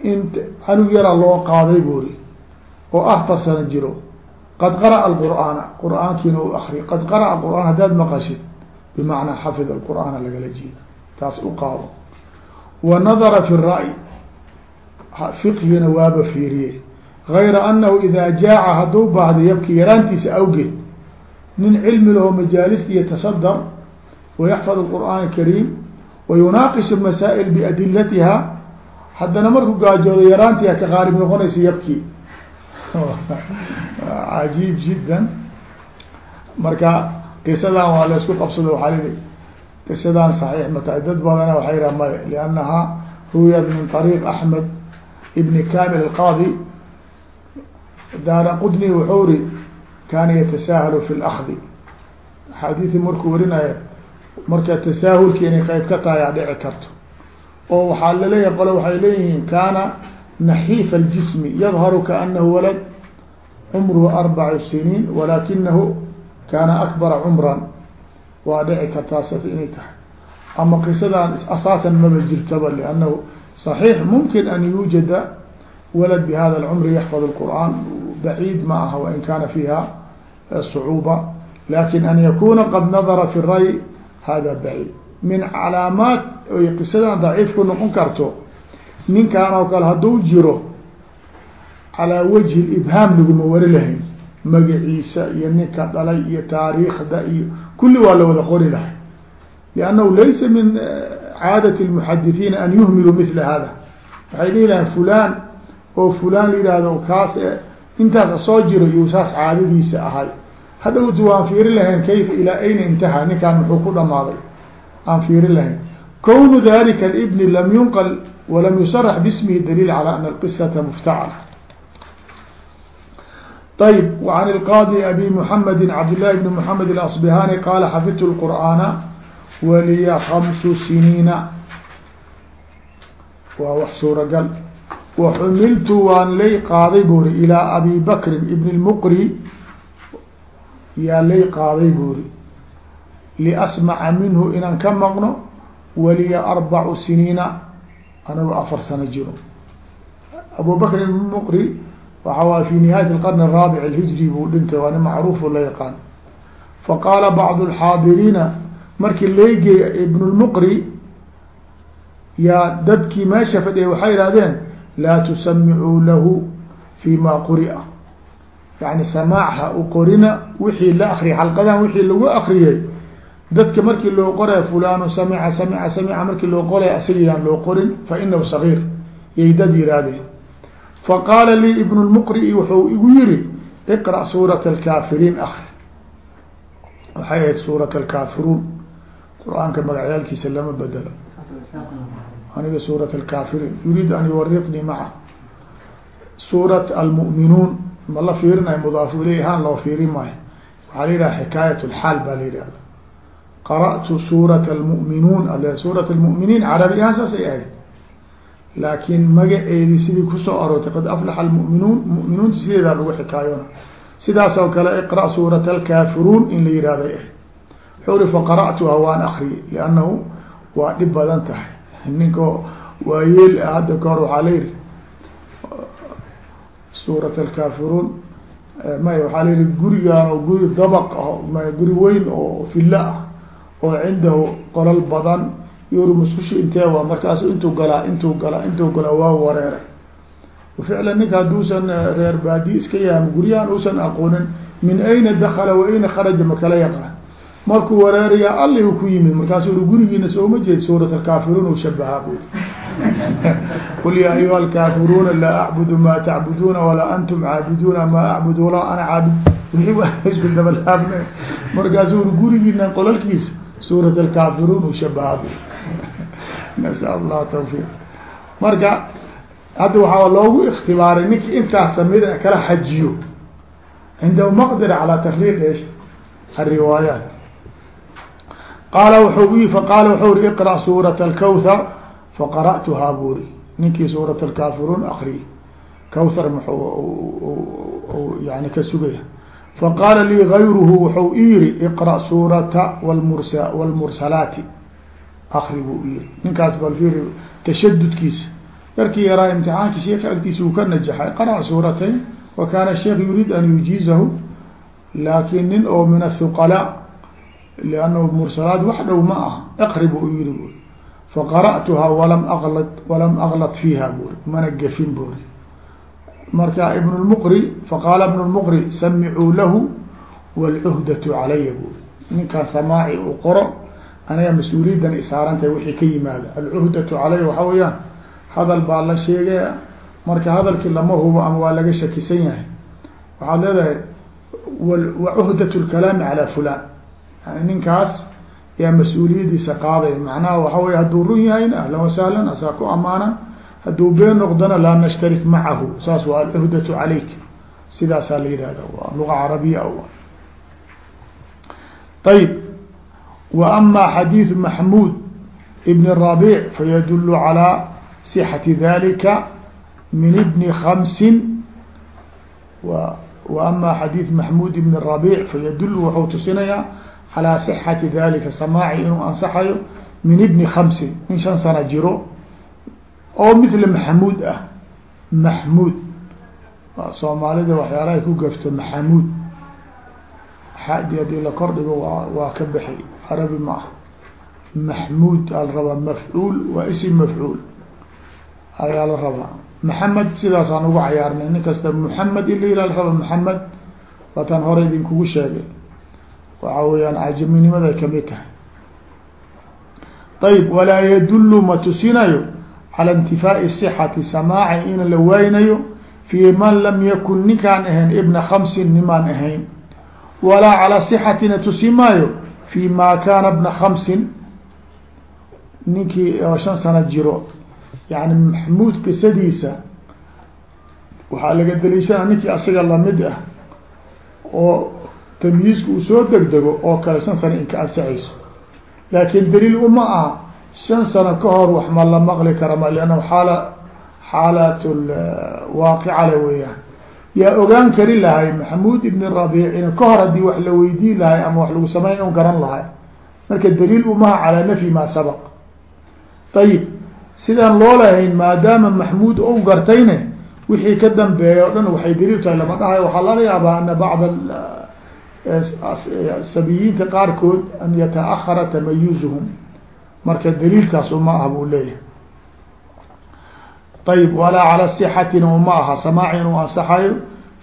S1: in canug yaraa loo qaaday buuri oo afar sano jiro. Qad qara'a alqur'aana qur'aankiina u akriy qad qara'a qur'aan haddaad maqashid bimacnaa xafid alqur'aana lagala jeeda taas u qaado. Wa nadara fi ra'y fiqhigina waaba fiiriye gayra anahu idaa jaaca hadduu baahda yabki yaraantiisa awgeed nin cilmi laho majaalista yatasadar wayaxfad alqur'aan alkariim wayunaaqishu masaa'il biadilatiha haddana markuu gaajoodo yaraantiia ka qaarib noqonaysa yabki cajiib jiddan marka qisadan waa la isku qabsado waxaa lii qisadan saxiix ma tahay dad badana waxay yihaha maya liannaha ruwiyat min طariiq axmed ibni kamil alqaadi daara qudni wuxuu ri kaana yatasaahalu fi lakdi axaadiisi markuu warinaya marka tasaahulki inay qeyb ka tahay a dhici karto. Oo waxaa la leeyahay qole waxay leeyihiin kaana naxiif aljismi yadharu kaanahu walad cumruhu arbacu siniin walakinahu kaana akbara cumran. Waa dhici kartaa sas inay tahay. Ama qisadan asaasan maba jirtaba liannahu صaxiix mumkin an yuujada walad bi hada lcumri yaxfad lqur'an baciid ma aha wain kaana fiiha sacuuba laakiin an yakuna qad nadara fi ray hada baciid min calaamaad oy qisadan daciif ku noqon karto ninkaan oo kale hadduu jiro calaa wajhi ibhaam laguma wari lahayn magaciisa iyo ninka dhalay iyo taariikhda iyo kulli waa la wada qori lahay liannahu laysa min caadat lmuxadithiina an yuhmiluu mila hada waxay dhihi lahayn fulan oo fulaan yidhaahdo kaas intaas soo jiro iyuu saas caadadiisa ahay. Hadhowtu waan fiiri lahayn kayfa ilaa ayna intahaa? Ninkaan muxuu ku dhamaaday aan fiiri lahayn. Kownu dalika alibni lam yunqal walam yusarax bismihi daliil calaa ana alqisata muftacala. Ayb wacan ilqaadi abi muxamedi cabdillahi bni moxamed alasbihani qaala xafidtu lqur'aana waliya kamsu siniina. Waa wax suuragal waxumiltu waan lay qaaday buuri ilaa abi bakrin ibn lmuqri yaa lay qaaday buuri liasmaca minhu inaan ka maqno waliya arbacu siniina anagu afar sano jiro abu bakrin ibn muqri waxa waay fi nihaayati qarn raabic alhijri buu dhintay waa nin macruuf la yaqaan faqaala bacdu lxaadiriina markii laygeey ibn lmuqri yaa dadkii meesha fadhiya waxay ihahdeen laa tusamicuu lahu fi ma quri'a. Yani samaacha u qorina wixii la akriya xalqadan wixii lagu akriyay dadka markii loo qoraya fulanu samica samica samica markii loo qoraya asagayaan loo qorin fa inahu sagiir. Yay dad yihaahdeen faqaala lii ibn lmuqrii wuxuu igu yiri iqra' suurat alkaafiriin akri waxay ahayd suurat alkaafiruun. Qur'aanka magacyaalkiisa lama bedelo aniga suurat alkaafiriin yuriid an yuwariqnii maca. Suurat almu'minuun ma la fiirinayo mudaafu iley ahaan loo fiirin maayo. Waxaa la yidhaha xikaayat lxaal baa la yidhahda qara'tu suurat almu'minuun ale suurat almu'miniin carabi ahaan saasay ahayd. Laakiin magaceedii sidii ku soo aroortay qad aflaxa almu'minuun mu'minuunta sideedaa lagu xikaayona sidaas kale iqra' suurat alkaafiruun in la yihahday ahayd wuxuu uri faqara'tuha waan akriyay liannahu waa dhib badan tahay ninka waayeel hadda ka hor waxaa la yihi suurat alkaafiruun may waxaa la yihi gurigaan oo guri dabaq ah may guri weyn oo filla ah oo cindahu qolal badan yuri musqushi intee waa markaasu intuu galaa intuu galaa intuu galaa waa wareeray. Ficlan ninka hadduusan reer baadi iska yahay guryahan uusan aqoonin min ayna dakala wa ayna kharaja makala yaqaan markuu wareeraya alli ku yimid. Markaasu uri gurigiina sooma jeed suurat alkaafiruun u shabahaa bu qul yaa ayuha alkaafiruuna laa acbudu ma tacbuduuna walaa antum caabiduuna maa acbud walaa ana caabid. Waa isku dabalaabne markaasu uri gurigiina qolalkiisa suurat alkaafiruun u shabahaa bu nasal allah tawfiiq. Marka hadda waxaa loogu ikhtibaaray ninki intaas samida kala xajiyo. Cindahu maqdira calaa tafriiq esh alriwaayaat qaala wuxuu i faqaala wuxuu uri iqra' suurat alkawthar faqara'tuhaa buuri. Ninkii suurat alkaafiruun akriy kawthar muxuu yani ka sugaya. Faqaala lii gayruhu wuxuu i yiri iqra' suurata wlmursa wlmursalaati akri buu yiri ninkaas bal fiiri tashadudkiisa darkii yaraa imtixaanki sheeka agtiisa uu ka najaxay qara' suuratayn wa kaana sheekh yuriid an yujiizahu laakin nin oo min athuqalaa liannahu mursalaat wax dhow ma ah aqri buu yiri faqara'tuhaa walam aqlad walam aglad fiiha buri mana gafin buri marka ibn lmuqri faqaala ibn lmuqri samicuu lahu wاlcuhdatu calaya buri ninkaan samaaci uu qoro aniga mas'uuliyaddan isaarantahay wixii ka yimaada alcuhdatu calaya waxaa weeyaan hadal baa la sheegaya marka hadalkii lama hubo ama waa laga shakisan yahay waxaad leedahay wa cuhdat lkalaami calaa fulan yani ninkaas yaa mas'uuliyadiisa qaadaya macnaha waxa wey hadduu run yahayna ahlan wasahlan asaa ku amaanan hadduu been noqdona laa nashtarik macahu. Saas waa alcuhdatu calayk sidaasaa la yihahda waa luga carabiya ayb wa ama xadiidu maxmuud ibn rabic fayadulu calaa صxati dalika min bni kamsin wa xadiid maxmud ibn rabic fayadul wuxuu tusinayaa calaa صxati dalika samaaci inuu ansaxayo min ibni kamsin in shan sana jiro oo mila maxamuud ah maxmuud soomaalida waxyaalahay ku gafto maxamuud xadi haddii la kordhigo waa ka baxay carabi ma ah maxmuud al rabaa mafcuul waa isim mafcuul ayaa la rabaa maxamed sidaasaan ugu cayaarnay nin kasta muxamed in la la raba maxamed waataan hore idinkugu sheegay waxa weeyaan cajaminimaday ka mid tahay. Ayb walaa yadulu ma tusinayo cala intifaa'i sixati samaaci in la waynayo fii man lam yakun ninkaan ahayn ibna khamsin nimaan ahayn. Walaa calaa sixatina tusi maayo fi ma kaana bna khamsin ninkii oo shan sano jiro. Yani maxmuud qisadiisa waxaa laga daliishana ninkii asaga la mid ah oo tamyiizka uu soo degdego oo kale shan sano inka ansaxayso laakin daliil uma aha shan sano ka hor wax ma la maqli kara ma lannahu xaala xaalat waaqicale weeyaan. Yaa ogaan kari lahay maxamuud ibn rabiicin ka hor haddii wax la weydiin lahay ama wax lagu sameyn u garan lahay. Marka daliil umaha calaa nafyi maa sabaq. Ayib sidaan loo lahayn maadaama maxmuud ou gartayne wixii ka dambeeya o dhan waxay daliil tahay lama dhahayo waxaa laga yaabaa ana bacd sabiyiinta qaarkood an yataahara tamayuzuhum marka daliilkaas uma aha buu leeyahay. Ayb walaa cala sixatina uma aha. Samaaci inuu ansaxayo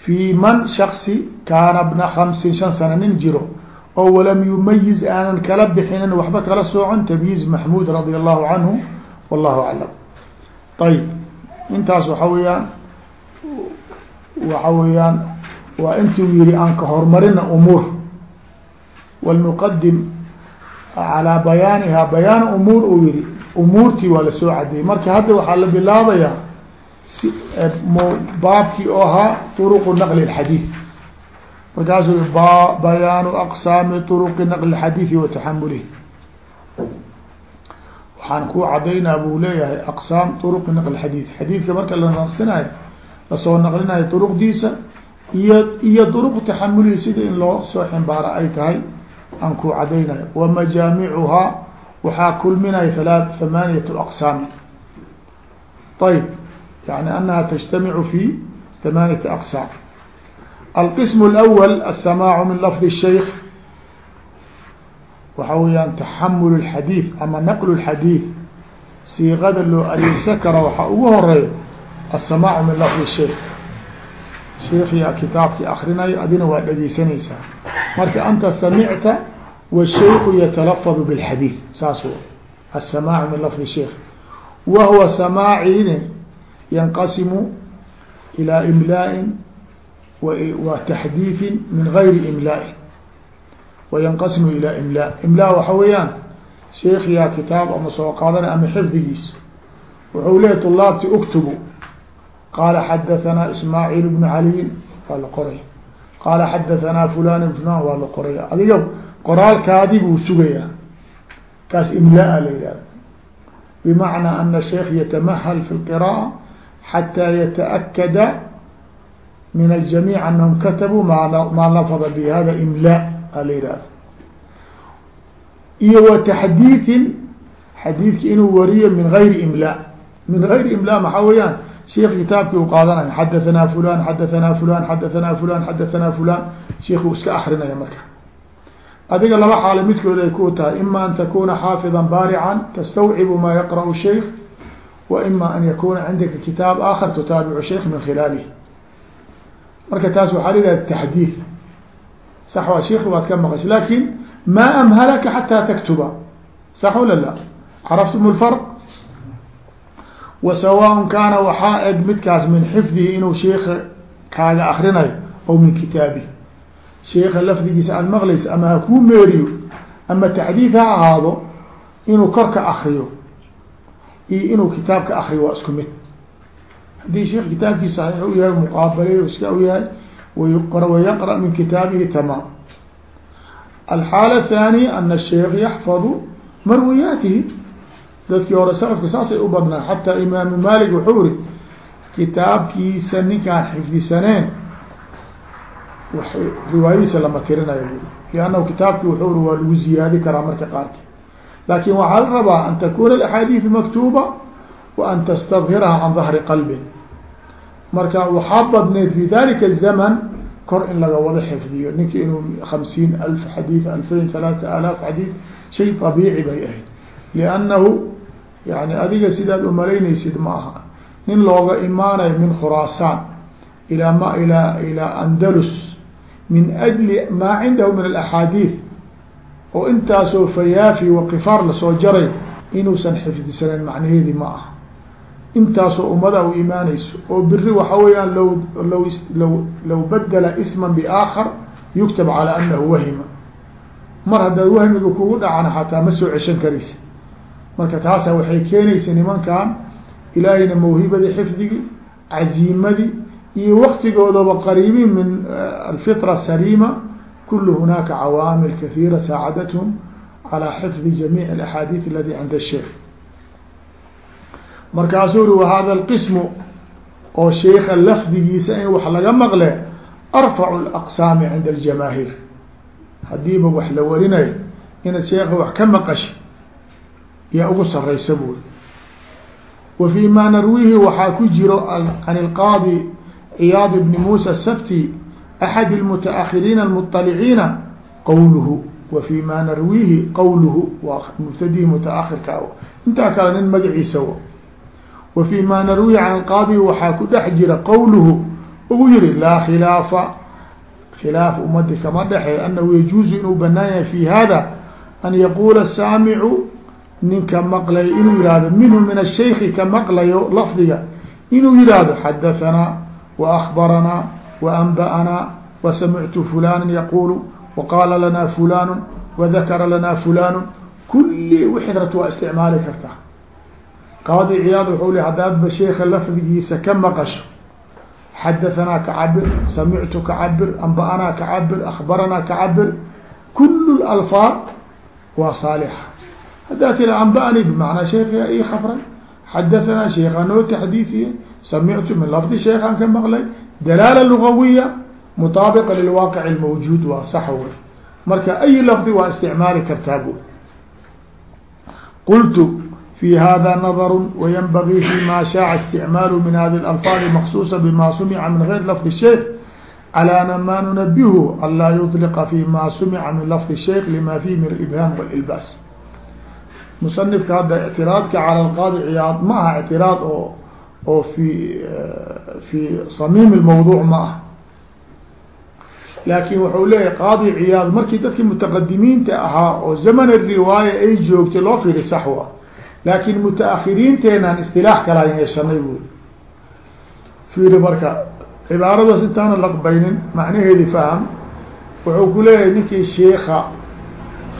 S1: fi man shaksi kaana bna hamsin shan sana nin jiro oo walam yumayiz aanan kala bixinin waxba kala soocon tamyiiz maxmuud radi allahu canhu wallahu aclam. Ayb intaas waxa weeyaan waxa weeyaan waa intuu yihi aan ka hormarina umuur. Walnuqadim calaa bayaaniha bayaan umuur uu yihi umuurtii waa la soo cadeyey marka hadda waxaa la bilaabayaa baabkii oo ahaa turuqu naqli اxadiid markaasuu bayaanu aqsaami turuqi naqli اxadiidi wa taxamulihi. Waxaan kuu cadaynaa buu leeyahay aqsaam turuqi naqli xadiid xadiidka marka la naqsinayo la soo naqlinayo turuqdiisa iyo iyo duruq taxamulihi sida in loo soo ximbaaro ay tahay aan kuu cadaynayo wa majaamicuhaa waxaa kulminaya halaa hamaaniyat aqsaami ayb yani anaha tajtamicu fi hamaaniyati aqsaam alqism اlأwl aلsamaacu min lafdi الshaykh waxa weeyaan taxamul اxadiid ama naql اxadiid siiqada loo adeegsan karo waxaa ugu horeeyo aلsamaacu min lafdi الshaykh sheekhiyaa kitaabkii akrinaya adina waa dhegeysanaysaa marka anta samicta washayku yatalafadu bilxadiid saas asamaacu min lafdi sheikh. Wa huwa samaacine yanqasimu ilaa imlaa'in wa taxdiifin min gayri imlaa'in wayanqasimu ilaa imlaa imlaa waxa weeyaan sheekhiyaa kitaab ama soo qaadana ama xifdigiis. Wuxuu leeyahy tulaabti uktubu qaala xadahanaa ismaaciil bnu caliyin waa la qoraya qaala xadahanaa fulan fulan waa la qoraya adiga qoraalkaadi buu sugayaa kaas imlaa la yihahda bimacnaa ana sheekh yatamahal fi lqira'a xataa yataakada min aljamiic anahum katabuu maa lafada bi hada imlaa a la yihahda iyo wa taxdiiثin xadiidki inuu wariyo min gayri imlaa min gayri imlaa maxaa weeyaan sheikh kitaabkii u qaadanaya xadahanaa fulan xadahanaa fulan xadahanaa fulan xadahanaa fulan sheikuu iska akrinaya marka. Adiga laba xaalo midkood ay ku tahay ima an takuna xaafida baarican tastawcibu maa yaqra'u shaykh wa ima an yakuna cindaka kitaab akar tutaabicu shaykh min khilaalih marka taas waxaa la yihahda taxdiid. Sax waa sheikhi waad ka maqasha laakiin ma amhalaka xataa taktuba. Sax wala la caraftum lfarq wa sawaaء kaana waxaa eg midkaas min xifdihi inuu sheika kaaga akrinayo aw min kitaabihi. Sheika lafdigiisa aad maqlaysa ama ha kuu meeriyo ama taxdiid ha ahaado inuu korka akriyo iyo inuu kitaabka akriyo waa isku mid. Haddii sheik kitaabkii saxiix u yahay muqaabalay iska u yahay wayaqra min kitaabihi tamaam. Alxaala dadkii hore salafka saasay u badnaa. Xataa imaamu maalik wuxuu iri kitaabkiisa ninkaan xifdisaneen riwaayadiisa lama tirinayo bui liannahu kitaabkii wuxuu ri waa lagu ziyaadi karaa marka qaarki laakin waxaa la rabaa an takuuna alaxaadiidu maktuuba wa an tastadhiraha can dahri qalbin. Marka waxaa badneed fi dalika zaman kor in laga wada xifdiyo. Ninka inuu hamsiin alf xadiid alfayn halaata alaaf xadiid shay abiici bay ahayd. Liannahu yani adiga sidaad umalaynaysid ma aha nin looga imaanayo min khuraasaan ilaa ma ilaa ilaa andalus min ajli maa cindahu min alaxaadiid oo intaasoo fayaafi wa kifaar la soo jaray inuusan xifdisanen macnaheedi ma aha intaasoo ummada u imaanayso oo biri waxa weeyaan law law law law badala isman biaakhar yuktab calaa anahu wahima. Mar haddaad wahmiga kugu dhacana xataa ma soo ceshan karaysa marka taasa waxay keenaysa nimankan ilaahayna mawhibadii xifdigi caziimadii iyo waktigoodaba qariibin min alfitra saliima kul hunaaka cawaamil kahiira saacadathm calى xifdi jamiic اaxaadiiث aladi cinda الsheikh markaasuu uri wahada اlqismu oo sheika lafdigiisa in wax laga maqle arfacu اlaqsaami cinda اljamaahiir hadiiba wax la warinayo inaad sheeka wax ka maqashi yaa ugu saraysa buuri. Wa fii ma narwihi waxaa ku jiro can ilqaadi ciyaad bni muusa asabti axad اlmutaahiriina almuطaliciina qowluhu wa fii ma narwihi qowluhu waa mubtadihi mutaahirka intaa kale nin magaciisa wa fii ma narwihi can alqaadi waxaa ku dhex jira qowluhu ugu yihi laa khilaafa khilaaf umadi kama dhexey anahu yajuuzu inuu banaan yahay fi hada an yaquula saamicu ninka maqlayo inuu yihahdo minhu min ashayki ka maqlayo lafdiga. Inuu yihahdo xadahanaa wa akbaranaa wa anba'anaa wa samictu fulana yaqulu wa qaala lanaa fulanu wadakara lanaa fulanu kulli wixii rabta waa isticmaali kartaa. Qaadi ciyaad wuxuu le hadaadba sheeka lafdigiisa ka maqasho xadahanaa kacabir samictu kacabir anba'anaa kacabir akbaranaa kacabir kul alfaad waa saalixa hadaa tira anbani bmanaa sheeka i abray xadaanaa sheekaa noo taxdiiiye samictu min lafdi sheekaan ka maqlay dalaala lugawiya mutaabiqa lilwaaqic lmawjuud waa sax wey marka ay lafdi waa isticmaali kartaa bu qultu fi hada nadaru wayanbagii fi ma shaaa isticmaalu min hadi alfaadi maksuusa bima sumica min gayr lafdi sheik calaana ma nunabihu an laa yuطliqa fi ma sumica min lafdi sheik lima fihi min ibhaam walilbaas musanifka hadda ictiraadka cala alqaadi ciyaad ma aha ictiraad oo oo fi eh, fi samiim lmawduuc ma ah laakin wuxuu leeyahay qaadi ciyaad markii dadkii mutaqadimiinta ahaa oo zaman ariwaaya ay joogtay loo fiiri saxwa. Laakin muta-akhiriinteenan istilaax kalaan yeeshanay buuri fiiri marka cibaaradaas intaana laqbaynin macnaheedi fahm wuxuu ku leeyahay ninkii sheika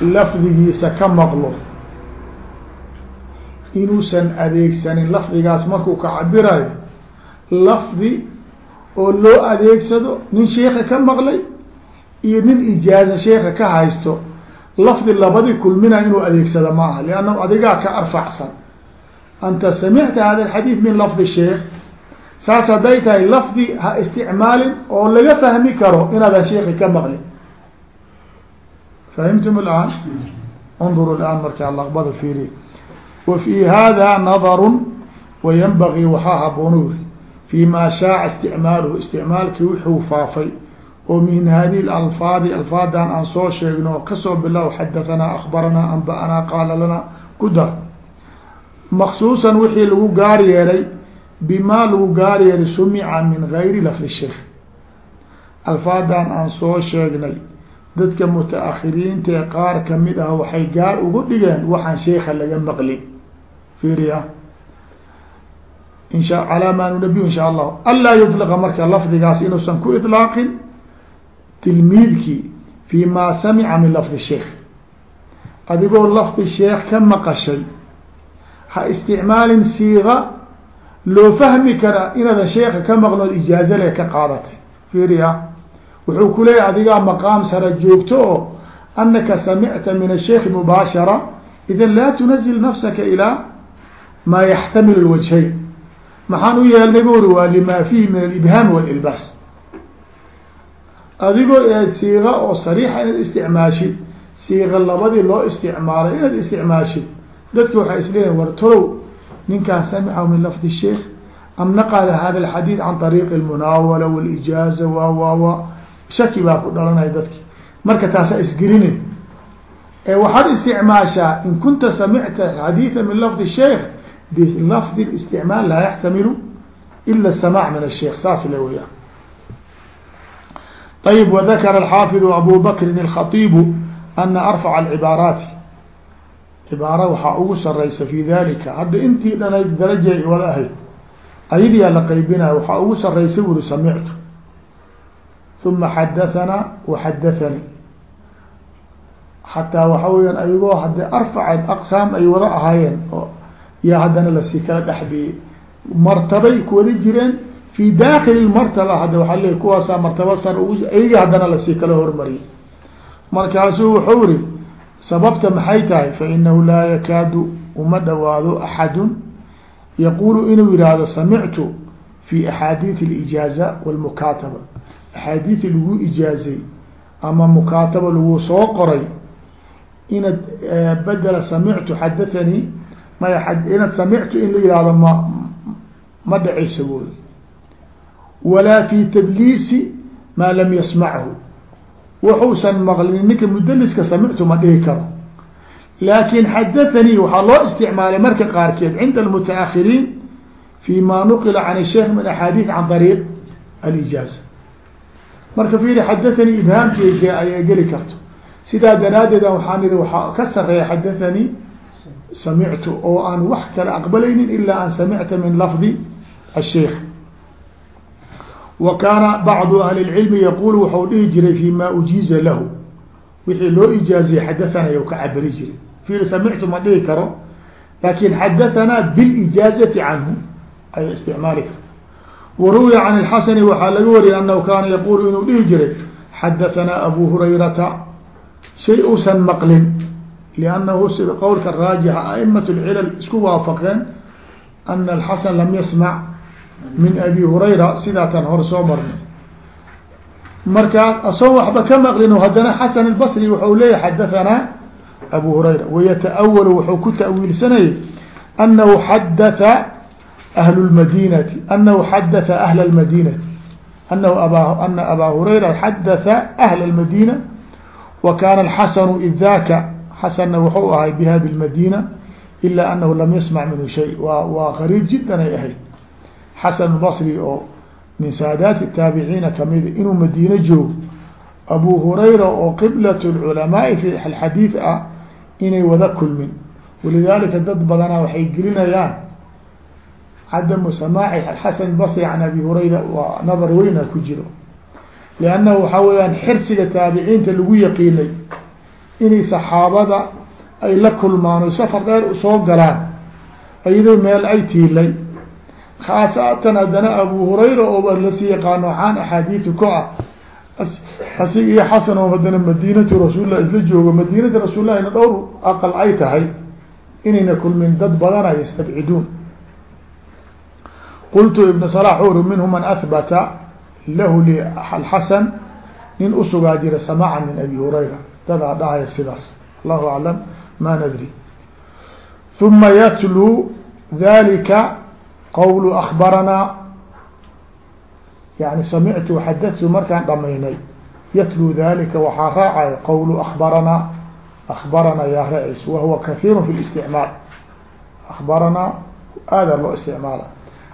S1: lafdigiisa ka maqlo inuusan adeegsanin lafdigaas markuu ka cabirayo lafdi oo loo adeegsado nin sheika ka maqlay iyo nin ijaaza sheika ka haysto lafdi labadi kulmina inuu adeegsado ma aha liannahu adigaa ka arfacsan anta samicta hada alxadiid min lafdi sheekh saas hadday tahay lafdi ha isticmaalin oo laga fahmi karo inaadan sheeki ka maqlin. Fahimtum اlaan nduru اlaan markaa laqbada fiiriy wa fii hada nadaru wayanbagii waxaa haboonu yiri fi ma shaaca isticmaaluhu isticmaalkii wuxuu faafay. Oo min hadihi alfaadi alfaadan aan soo sheegno ka soo bilow xadahanaa akbaranaa anba'anaa qaala lanaa ku dar maksuusan wixii lagu gaar yeelay bimaa lagu gaar yeelay sumica min gayri lafdi sheekh alfaadan aan soo sheegnay dadka mutaahiriinta ee qaar ka mid ah waxay gaar ugu dhigeen waxaan sheeka laga maqlin fiiriya. Insha calaa maa nunabiyu insha allahu anlaa yudlaqa marka lafdigaas inuusan ku ilaaqin tilmiidkii fi ma samica min lafdi sheekh adigoo lafdi sheekh ka maqashay ha isticmaalin siiqa loo fahmi karaa inaadan sheeka ka maqlood ijaaza le ka qaadatay. Fiiriya wuxuu ku leeyahy adigaa maqaam sara joogto oo anaka samicta min asheikhi mubaashara idan laa tunazil nafsaka ilaa maa yaxtamil lwajhayn maxaan u yeelnay bu uri waa lima fiihi min alibhaam walilbaas adigoo eed siiqa oo sariixa inaad isticmaashid siiqa labadii loo isticmaalay inaad isticmaashid dadki waxay isleeyihin war tolow ninkaan samicahu min lafdi sheikh am naqala hada alxadiid can طariiqi almunaawala walijaaza wa wa wa. Shaki baa ku dhalanaya dadki marka taasa isgelinin. Ee waxaad isticmaashaa in kunta samicta xadiida min lafdi sheikh bilafdi isticmaal laa yaxtamilu ila الsamac min الsheikh saas le weyaan ayb وذakr الxاaفظ abو bkri الkhaطيb أna arفc الcbaaraati cibaara waxaa ugu sareysa fi dalika hadda intii dhanay darajay wada ahayd ayadiyaa la qaybinaya waxaa ugu sareysa wuri samictu ثuma xadaثanaa وxadaثanii xataa waxa weyaan ayagoo hadde arfaceed aqsaam ay wada ahaayeen oo yaa haddana la sii kala dhexbiyey martabay kuwada jireen fi dakili martaba hadda waaa le kuwaasaa martaba sar ugu ayaga haddana la sii kala hormariyay markaasuu wuxuu iri sababta maxay tahay? Fainahu laa yakaadu uma dhawaado axadun. Yaqulu inuu yihahdo samictu fi axaadiid اlijaaza wاlmukaataba axaadiidi lagu ijaazay ama mukaataba lagu soo qoray inaad bedela samictu xadathanii maya inaad samictu in la yihahdo ma ma dhacaysa woy walaa fi tadliisi maa lam yasmachu wuxuusan maqlin ninka mudliska samictu ma dhihi karo. Laakin xadathanii waxaa loo isticmaalay marka qaarkeed cinda almutaahiriin fi ma nuqila can sheikh min axaadiid can ariiq alijaaza marka fiiri xadathanii ibhaamki ayay geli karto. Sidaa daraadeed waxaan ihi waxaa ka sareeya xadathanii samictu oo aan wax kale aqbalaynin ilaa an samicta min lafdi الsheikh wa kaana bacdu ahli اlcilmi yaqul waxau dhihi jiray fi ma ujiiza lahu wixii loo ijaaziyey xadathana y ka cabiri jiray fiiri samictu ma dhihi karo lakin xadahanaa bilijaazati canhu ay isticmaali karta waruwiya can اlxasani waxaa laga wariyay anahu kaana yaqulu inuu dhihi jiray xadahanaa abu hurayrata shay usan maqlin liannahu sida qowlka raajixa a'imat lcilal isku waafaqeen ana alxasan lam yasmac min abi hurayra sidaatan hor soo marnay markaa asoo waxba ka maqlin haddana xasan albasri waxau leeyahy xadahanaa abu hurayra wayata'awalu wuxuu ku ta'wiilsanayay anahu xadatha ahlu lmadinati anahu xadatha ahla lmadinati anahu aba ana abaa hurayra xadatha ahla lmadina wa kana alxasanu id daka xasanna wuxuu ahay bihadi lmadina ila anahu lam yasmac minhu shay. Wa waa qariib jiddan ay ahayd. Xasan basri oo min saadaati taabiciina kamida inuu madiine joogo. Abu hurayra oo qiblat lculamaai fi alxadiid ah inay wada kulmin. Walidalika dad badanaa waxay gelinayaan cadamu samaaci xasan basri can abi hurayra waa nadar weyna ku jiro. Liannahu waxaa weyaan xirsiga taabiciinta lagu yaqiinay inay saxaabada ay la kulmaan o safar dheer u soo galaan iyadoo meel ay tiilay khaasatan haddana abu hurayra oo la sii yaqaano caan axaadiidu ko ah asig iyo xasan oo haddana madiinatu rasuulilah isla joogo madiinata rasuullahina dhowr aqal ay tahay inayna kulmin dad badana yastabciduun qultu ibn salax uri minhu man ahbata lahu alxasan nin usugaa jira samaaca min abi hurayra dadaa dhahaya sidaas. Allahu aclam ma nadri. Uma yatluu dalika qawlu akbaranaa yani samictu xadatu markaan dhamaynay yatluu dalika waxaa raacaya qawlu akbaranaa akbaranaa yaa raacis wahuwa kahiiru fi listicmaal akbaranaa aada loo isticmaala.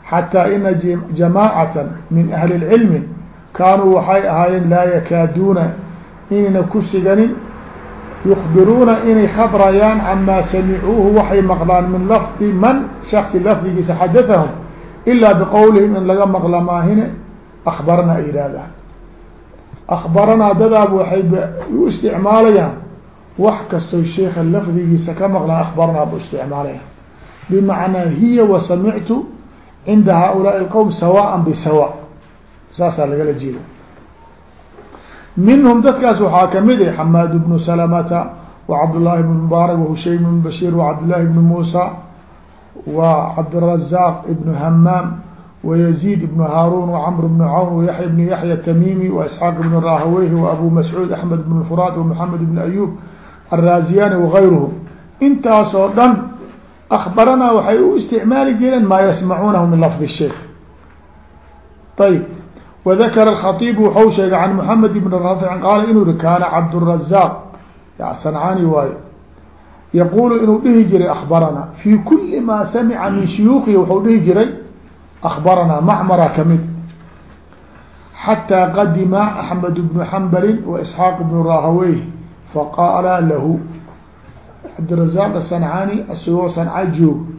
S1: Xataa ina jamaacata min ahli اlcilmi kaanuu waxay ahaayeen laa yakaaduuna inayna ku siganin yukbiruuna inay khabrayaan camaa samicuuhu waxay maqlaan min lafdi man shaksi lafdigiisa xadathahum ilaa biqowlihim in laga maqla maahine akbarana ay yihaahdaan akbaranaa dadaab waxay u isticmaalayaan wax kastoy sheika lafdigiisa ka maqlaan akbaranaa bu isticmaalayaan. Bimacnaa hiya wa samictu cinda haaulaai اlqowm sawaan bisawa saasaa lagala jeeda minhum dadkaas waxaa ka mid ah xamaad bnu salamata wacabdالlahi bn mubaarak whushaym bn bashiir wacabdillahi bn muusa wa cabdirazaq ibnu hamaam wayaziid ibnu haaruun wacamr bnu cawn wayaxya bnu yaxya tamimi waisxaaq ibnu rahaweyhi waabu mascuud axmed bn furaad wamaxamed bn ayub alraaziyani wagayruhum intaasoo dhan akbaranaa waxay u isticmaali jireen maa yasmacuunahu min lafdi sheikh. Ayb وذkر الخطيب wxu sheegay عن محamed بن رافع qaal inuu i kaana cabdالرزاq صنcاni waayo yqul inuu dhihi jiray أخbaranaa في kuli ma samca min shuyukihi wxuu dhihi jiray أخبرنا معمرa kamid حتى qdima أحمد بن حنبل وإسحاaq بن rahawey faqاla lah cabدiرزاq الصنعاnي isagoo صنca joog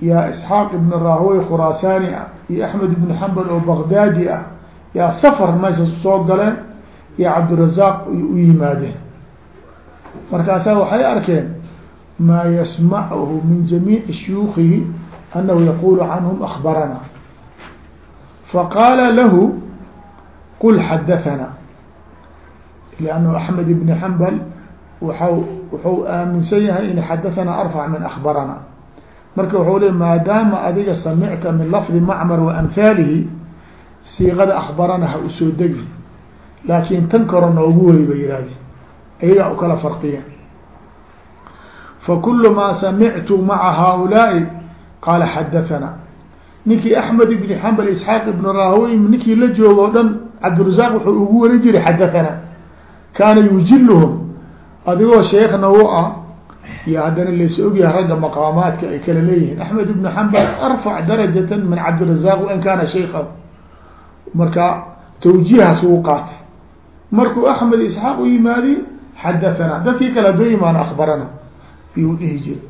S1: yaa isxaaq ibn rahwey khuraasani ah iyo axmed ibn xambal oo bagdaadi ah yaa safar meesha soo galeen iyo cabdirazaaq u yimaadeen markaasaa waxay arkeen maa yasmachu min jamiici shuyuukihi anahu yaqulu canhum akbarana faqaala lahu qul xadathana lannu axmed ibn xambal wa wuxuu aaminsan yahay in xadathana arfac min akbarana marka wuxuu le maadaama adiga samicta min lafdi macmar wa amhaalihi siiqada akhbarana ha u soo degi. Laakiin tan karo noogu wey ba yihahde ayagaa u kala farqiya fakulu maa samictu maca haaulaa'i qaala xadathana ninkii axmed ibni xambal isxaaq ibnu raahwey ninkii la joogo o dhan cabdirasaaq wuxuu ugu wari jiray xadathana kaana yujiluhum adigoo sheekna u ah iyo haddana lays ogyahay ragga maqaamaadka ay kala leeyihiin. Axmed ibn xambal arfac darajata min cabdirazaq an kana shaykha marka tawjiihaas uu qaatay. Markuu axmed isxaaq u yimaadi xadathana dadkii kale haduu imaan akbarana iyuu dhihi jiray.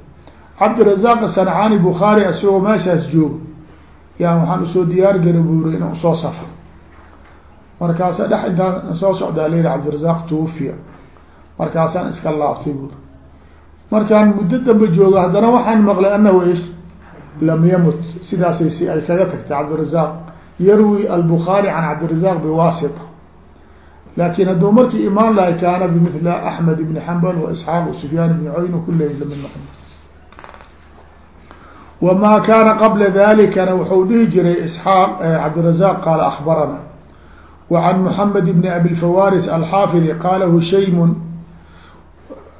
S1: Cabdirazaq sancaani bukhaari asagoo meeshaas joogo yan waxaan u soo diyaar gari buuri in u soo safro. Markaasa dhex intaan soo socdaa la yihi cabdirazaq tuwafiya markaasaan iska laabtay buuri markaan muddo dambe joogo haddana waxaan maqlay anahu ish? Lam yamut. Sidaasay si ay kaga tagtay cabdirazaq yarwi albukhaari can cabdirazaq biwasita laakin hadduu markii imaan lahay kaana bimil axmed ibni xambal wa isxaaq sufyaan ibni coyn kulehi la mid noqon. Wma kaana qabla dalikana wuxuu dhihi jiray isxaaq cabdirazaq qaala akbarana wa can muxamed ibni abilfawaris alxaafidi qaala hushaymun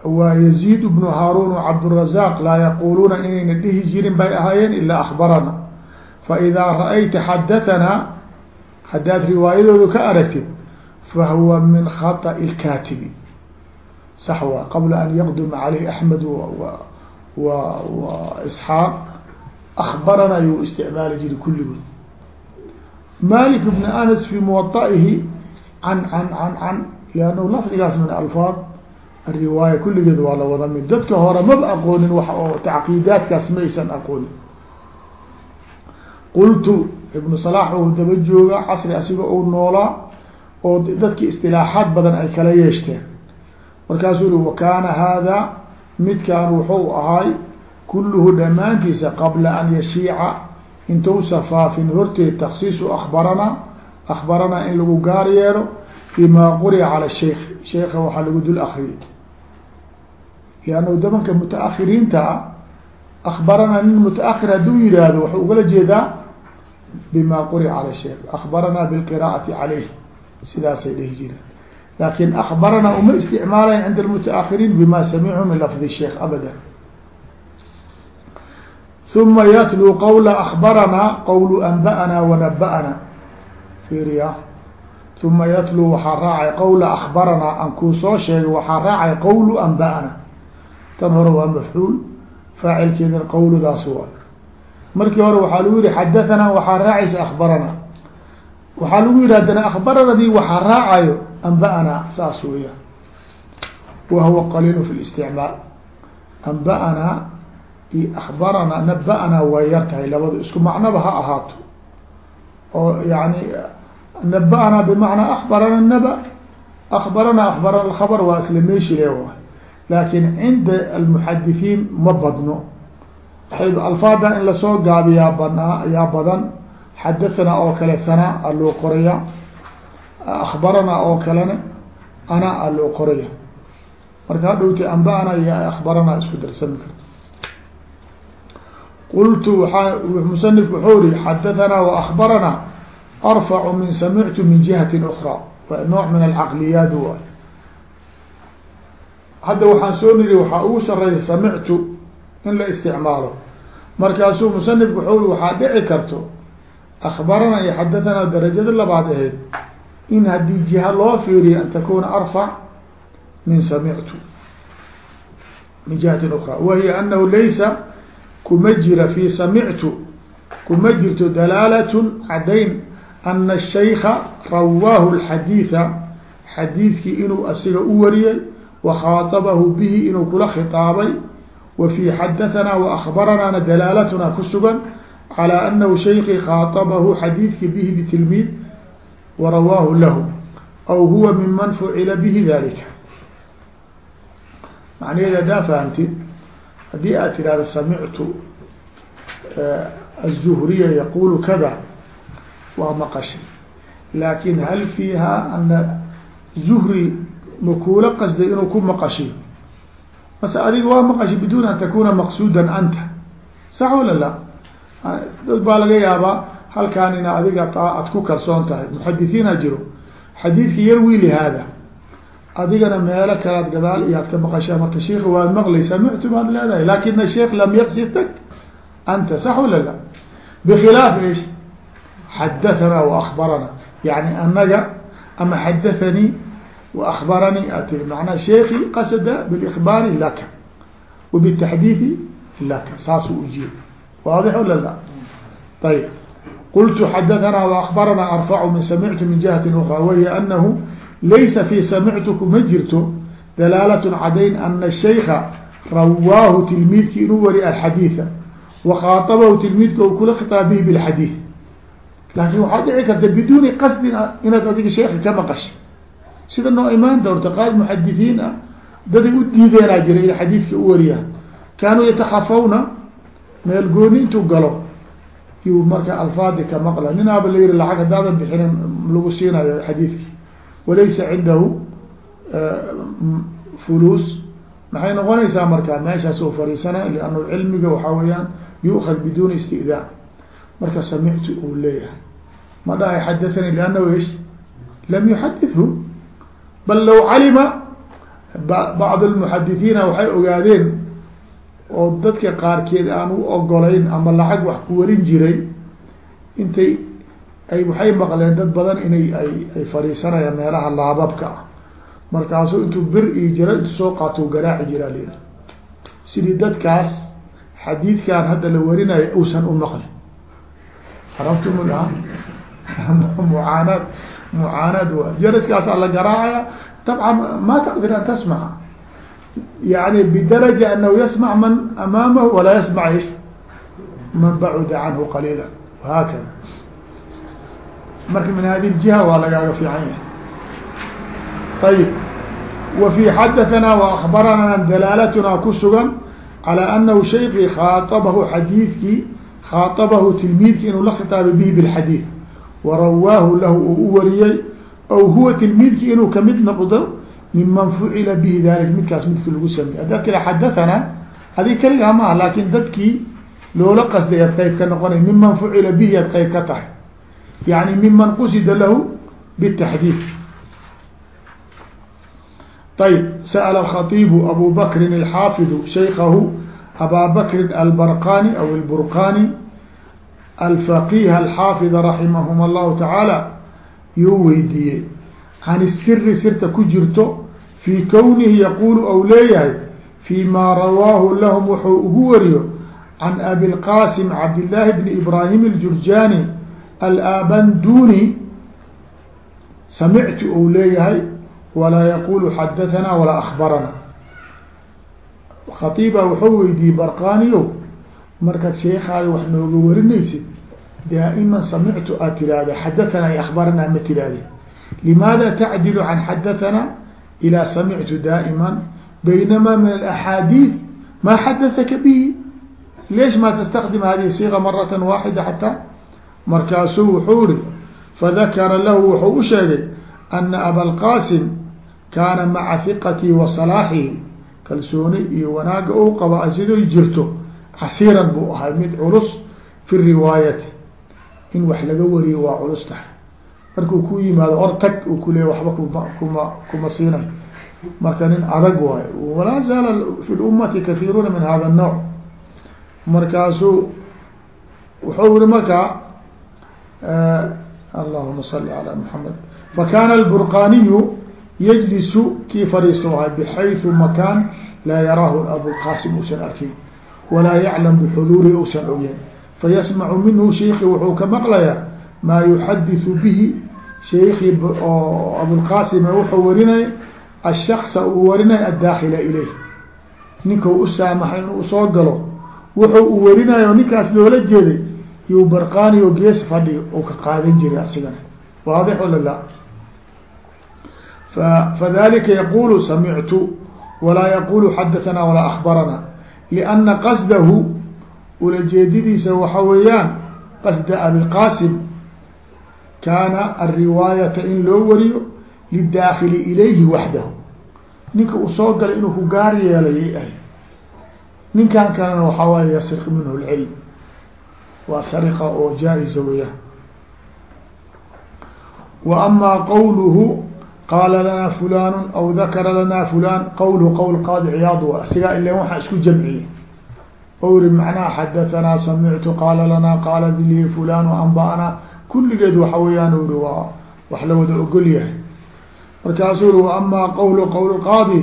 S1: waa yaziid bnu haaruun cabdurazaaq laa yaquuluuna inayna dhihi jirin bay ahaayeen ilaa akhbarana fa idaa ra'ayta xadatanaa haddaad riwaayadoodu ka aragtid fa huwa min khaطa'i kaatibi sax waa qabla an yaqduma caleyh axmed wa isxaaq akhbarana yuu isticmaali jiri kulligood malik bn anas fi muwaطa'ihi can can can can liannahu lafdigaas min alfaad ariwaaya kulligeed waa la wada mid dadka hore maba aqoonin wax oo tacqiidaadkaas ma aysan aqoonin. Qultu ibnu salax ou daba jooga casri asiga ou noolaa oo dadki istilaaxaad badan ay kala yeeshteen. Markaasuu uri wakaana haadaa midkaan wuxuu ahaay kulluhu dhammaantiisa qabla an yashiica intausa faafin horteed taksiisu akbaranaa akbaranaa in lagu gaar yeelo bima quri'a cala sheikh. Sheika waxaa lagu dul akriyay liannahu damanka muta-akhiriinta ah akbaranaa nin muta-akhir hadduu yihahdo waxuu ugala jeedaa bima quri'a cala sheikh akbaranaa bilqiraa'ati caleyh sidaasay dhihi jireen. Laakin akbaranaa uma isticmaalayan cinda almuta-akhiriin bima samicu min lafdi sheikh abada uma yatluu qawla akbaranaa qawlu anba'anaa wanaba'ana fiiriya uma yatluu waxaa raacay qawla akbaranaa an kuu soo sheegay waxaa raacay qawlu anba'ana tan hore waa mafcuul faacilkeedana qawludaas waa markii hore waxaa lagu yihi xadahanaa waxaa raacaysa akbaranaa waxaa lagu yihi haddana akbaranadii waxaa raacayo anba'anaa saas weeyaan wa huwa qaliil fi listicmaal anba'anaa iyo akbaranaa naba'anaa waa yar tahay labadu isku macnoba ha ahaato oo yani naba'anaa bimacnaa akbarana naba akbarana akbarana alkhabar waa isla meeshi le waay laakin cinda almuxadithiin ma badno. Alfaada in la soo gaabiyaa banaa yaa badan. Xadahanaa oo kale sanaa a loo qoraya akbaranaa oo kalena ana a loo qoraya marka hadhowti anba'ana iyo akbaranaa isku darsami karto. Qultu waaa musanifku wuxuu ri xadahanaa waakbaranaa arfacu min samictu min jihati ukra nooc min alcaqliyaat waay hadda waxaan soo niri waxaa ugu sareysa samictu in la isticmaalo markaasuu musanifku wuxuu ri waxaa dhici karto akbaranaa iyo xadahanaa darajada labaad ahayd in haddii jiha loo fiiriyo an takuna arfac min samictu min jihati ukra wahiya anahu laysa kuma jira fi samictu kuma jirto dalaalat cadayn ana الshayka rawaahu اxadiiثa xadiidkii inuu asiga u wariyey wakhaatabahu bihi inuu kula khiطaabay wa fii xadahanaa waakbaranaana dalaalatuna ku sugan calى anahu shaykii khaaطabahu xadiidki bihi bitilmiid warawaahu lahu aw huwa miman fucila bihi dalika macnaheed haddaa fahamtid haddii aad tidhahdo samictu الزهriya yaqulu kada waa maqashay laakin hal fiiha ana zuhri makuula qasday inuu ku maqashay? Mase adiga waa maqashay bidun an takuna maqsuuda anta. Sax wala la dad baa laga yaabaa halkaan ina adiga aad ku kalsoon tahay. Muxadithiina jiro. Xadiidka yarwi lihada adigana meelo kalaad gadaal iyaad ka maqashaa marka sheika waad maqlay samictu baad leedahay lakina sheikh lam yaqsidk anta sax wala la bkhilaaf ish xadathana waakbarana yani anaga ama xadathanii waakbaranii a tiri manaa sheeki qasada bilikbaari laka wbitaxdiidi laka saasuu ujeed wala la ayb qultu xadathana waakbarana arfacu min samictu min jihati ukra wahiy anahu laysa fi samictuku ma dalaalat cadayn ana shaykha rawaahu tilmiidki inuu wari alxadiida wakhaatabahu tilmiidka u kula khitaab bihi bilxadiid laakin waxaa dhici karta biduuni qasdin inaad sida noo imaan doonta qaad muxadithiin ah daday u diideenaa jira ina xadiidka u wariyaan. Kaanuu yatakafawna meel gooni intuu galo yu marka alfaadi ka maqla nin la yihi lacag haddaadan bixinin lagu siinayo xadiidki walaysa cindahu fuluus. Maxay noqonaysaa marka meeshaas oo fariisana lianna cilmiga waxaa weeyaan yu'kad biduuni istidaan marka samictu uu leeyahay. Ma dhahay xadathani liannahu ish? Lam yuxadithu bal law calima bacd almuxadithiina waxay ogaadeen oo dadka qaarkeed aan u ogolayn ama lacag wax ku warin jiray intay ay waxay maqleen dad badan inay ay ay fadhiisanayaan meelaha laababka. Ah markaasuu intuu bir iyo jiro intu soo qaato garaaci jiraa layidhi sidii dadkaas xadiidkan hadda la warinayo uusan u maqlin. Arabtum mucaanaad mucaanaad wa jaraskaasaa la garaacaya dabcan ma taqdir an tasmaca yani bidaraja anahu yasmac man amaamahu walaa yasmac ish man bacuda canhu qaliila wahaakada marka min hadi ljiha waa lagaaga fiican yahay ayib wa fi xadathana waakbaranaa dalaalatuna ku sugan calى anahu shaykii khaaطabahu xadiidkii khaaطabahu tilmiidki inuu la khitaabay bihi bاlxadiid warawaahu lahu uu u wariyey aw huwa tilmiidkii inuu ka mid noqdo miman fucila bihi dalik midkaas midki lagu samey haddaad kale xadathana adi keligaa maaha laakin dadkii loola qasday ad qayb ka noqonay miman fucila bihi ad qayb ka tahay yani miman qusida lahu btaxdiid ayb sa'l khaibu abu bakrin alxaafidu shaykahu abaa bakrin albarqani aw lburqani alfaqih alxaafid raximahum allahu tacaala yuu weydiiyey. Can isiri sirta ku jirto fii kownihi yaquulu ou leeyahay fii maa rawaahu lahum wuxuu ugu wariyo can abilqasim cabdillaahi bni ibraahim aljurjaani alaabanduni samictu ou leeyahay walaa yaqulu xadahanaa walaa akhbarana khaiiba wuxuu weydiiyey barqaniyo markaad sheekaaga wax nooga warinaysid daa'iman samictu aad tiraahda xadathana iyo akbarana ma tiraahdi limaada tacdilu can xadathana ilaa samictu daa'iman baynamaa min alaxaadiid maa xadathaka bihi? Leesh ma tastakdim hadihi siga marata waaxida xataa? Markaasuu wuxuu ri fadakara lahu wuxuu u sheegay ana abalqasim kaana maca hiqatii wa salaaxihi. Kalsooni iyo wanaaga u qaba asidoy jirto casiiran buu ahay mid culus fi riwaayati in wax laga wariyo waa culus tahay markuu ku yimaado hor tag uu kuleeya waxba kuma kuma kuma siinay marka nin adag waayo walaa zaala fi lummati kathiiruuna min hada الnowc markaasuu wuxuu yihi markaa allahuma sali alى muxamed fakana alburqaniyu yجlisu kii fadhiisto ahay bxayثu makaan laa yaraahu abulqasim usan arkin walaa yaclam bxuduuri usan ogeyn fayasmacu minhu sheiki wuxuu ka maqlayaa maa yuxadiثu bihi. Sheikii oo abulqasim wuxuu warinay ashaksa uu warinay addaakila ilayh. Ninka u saamaxay inuu u soo galo. Wuxuu u warinayo ninkaas loola jeeday yuu barqaani oo gees fadhi u ka qaadan jiray asigana. Waadix wala la fadalika yaqulu samictu walaa yaqulu xadathana walaa akbarana lianna qasdahu ulajeedadiisa waxa weeyaan qasda abiqasim kaana alriwaayata in loo wariyo lidaakili ilayhi waxdahu ninka uu soo galay inuu ku gaar yeelayay ahay ninkan kalena waxaa waay yasriq minhu lcilm waa sariqa oo jaa-isa weeyaan wa amaa qawluhu qaala lanaa fulan aw dakara lanaa fulan qowlhu qowl qaadi ciyaad wa sigaa ilan waxaa isku jamciyey o iri macnaha xadahanaa samictu qaala lanaa qaala dili fulan anba'naa kulligeed waxa weeyaan uri waa wax la wada ogol yahay markaasuu uri waama qowlu qowl qaadi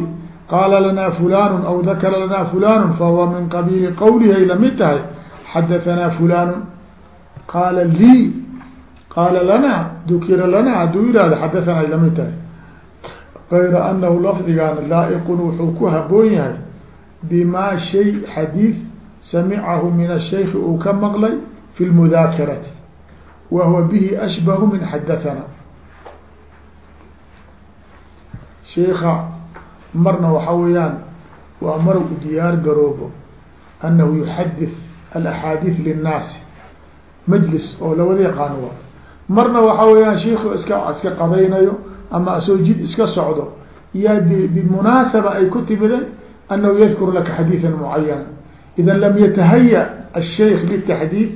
S1: qaala lanaa fulan aw dakara lanaa fulan fahuwa min qabiili qowlihi ay la mid tahay xadahanaa fulan qaala lii qaala lanaa dukira lanaa hadduu yihahdo xadahanaa la mid tahay gayra anahu lafdigaana laa-iqun wuxuu ku haboon yahay bimaa shay xadiid samicahu min ashayki uu ka maqlay fi lmudaakarati wa huwa bihi ashbahu min xadathana sheika marna waxa weeyaan waa mar u diyaar garoobo anahu yuxadith alaxaadiid linnaasi majlis oo lawada yaqaano marna waxa weeyaan shiiku iska iska qadaynayo ama asoo jid iska socdo yaa bimunaasaba ay ku timideen anahu yadkuru laka xadiidan mucayana ida lam yatahaya الshayk lلتaxdiid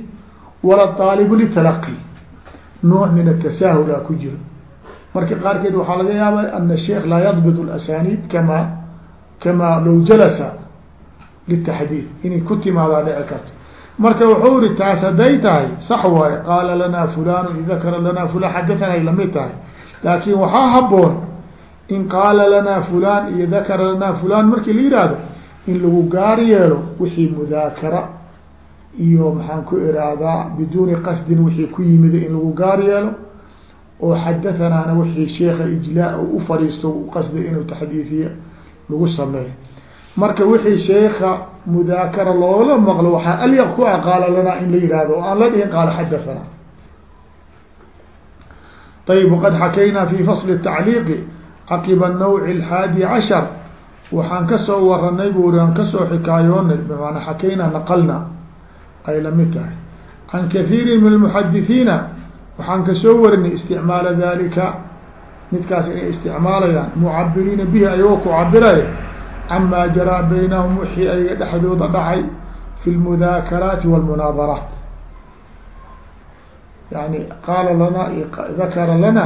S1: wala طaalibu litalaqi nooع min الtasaahul a ku jiro marka qaarkeed waxaa laga yaaba ana الsheikh laa yadbط الasaniid kama kama low jalasa lلtaxdiid inay ku timaadaa dhici karto marka wuxuu iri taas hadday tahay sax waaye qaala lanaa fulan dakara lanaa fulan xadaثana ay lamid tahay laakin waxaa haboon in qaala lanaa fulan iyo dakara lanaa fulan markii la yihahdo in lagu gaar yeelo wixii mudaakara iyo maxaan ku iraadaa biduuni qasdin wixii ku yimid in lagu gaar yeelo oo xadathanaana wixii sheeka ijlaa u ufadhiisto qasdi inuu taxdiifiyo lagu sameeyo. Marka wixii sheeka mudaakara loola maqlo waxaa alyaq ku ah qaala lanaa in la yihahdo oo aan la dhihin qaala xadathana ayb waqad xakaynaa fi fasli tacliiqi caqiba nawci alxaadi cashar waxaan ka soo waranay buuri aan ka soo xikaayoonay bmaanaa xakaynaa naqalna ay la mid tahay can kahiiri min almuxadithiina waxaan ka soo warinay isticmaala dalika midkaas inay isticmaalayaan mucabiriina bihi ayagoo ku cabiraya camaa jaraa baynahum wixii ayaga dhacay fi lmudaakaraati walmunaadaraat yani qaala lanaa dakara lana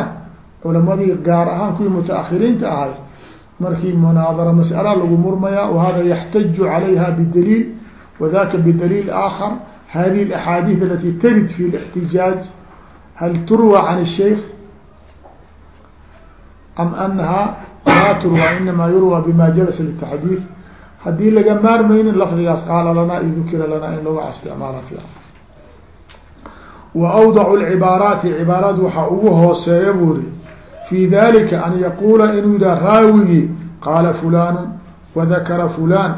S1: culamadii gaar ahaan kuwii mutaahiriinta ahay markii munaadara masala lagu murmaya wahada yaxtaju calayha bidaliil wadaka bidaliil aakhar hadihi alaxaadiid alati tarid fi lاxtijaaj hal turwa can الshaykh am anaha laa turwa inama yurwa bima jalasa litaxdiid haddii laga maarmaynin lafdigaas qaala lanaa iyo dukira lanaa in laga isticmaala fiican wa awdacu lcibaaraati cibaaraad waxaa ugu hooseeya buri fi dalika an yaquula inuu yidhah raawigii qaala fulanu wadakara fulan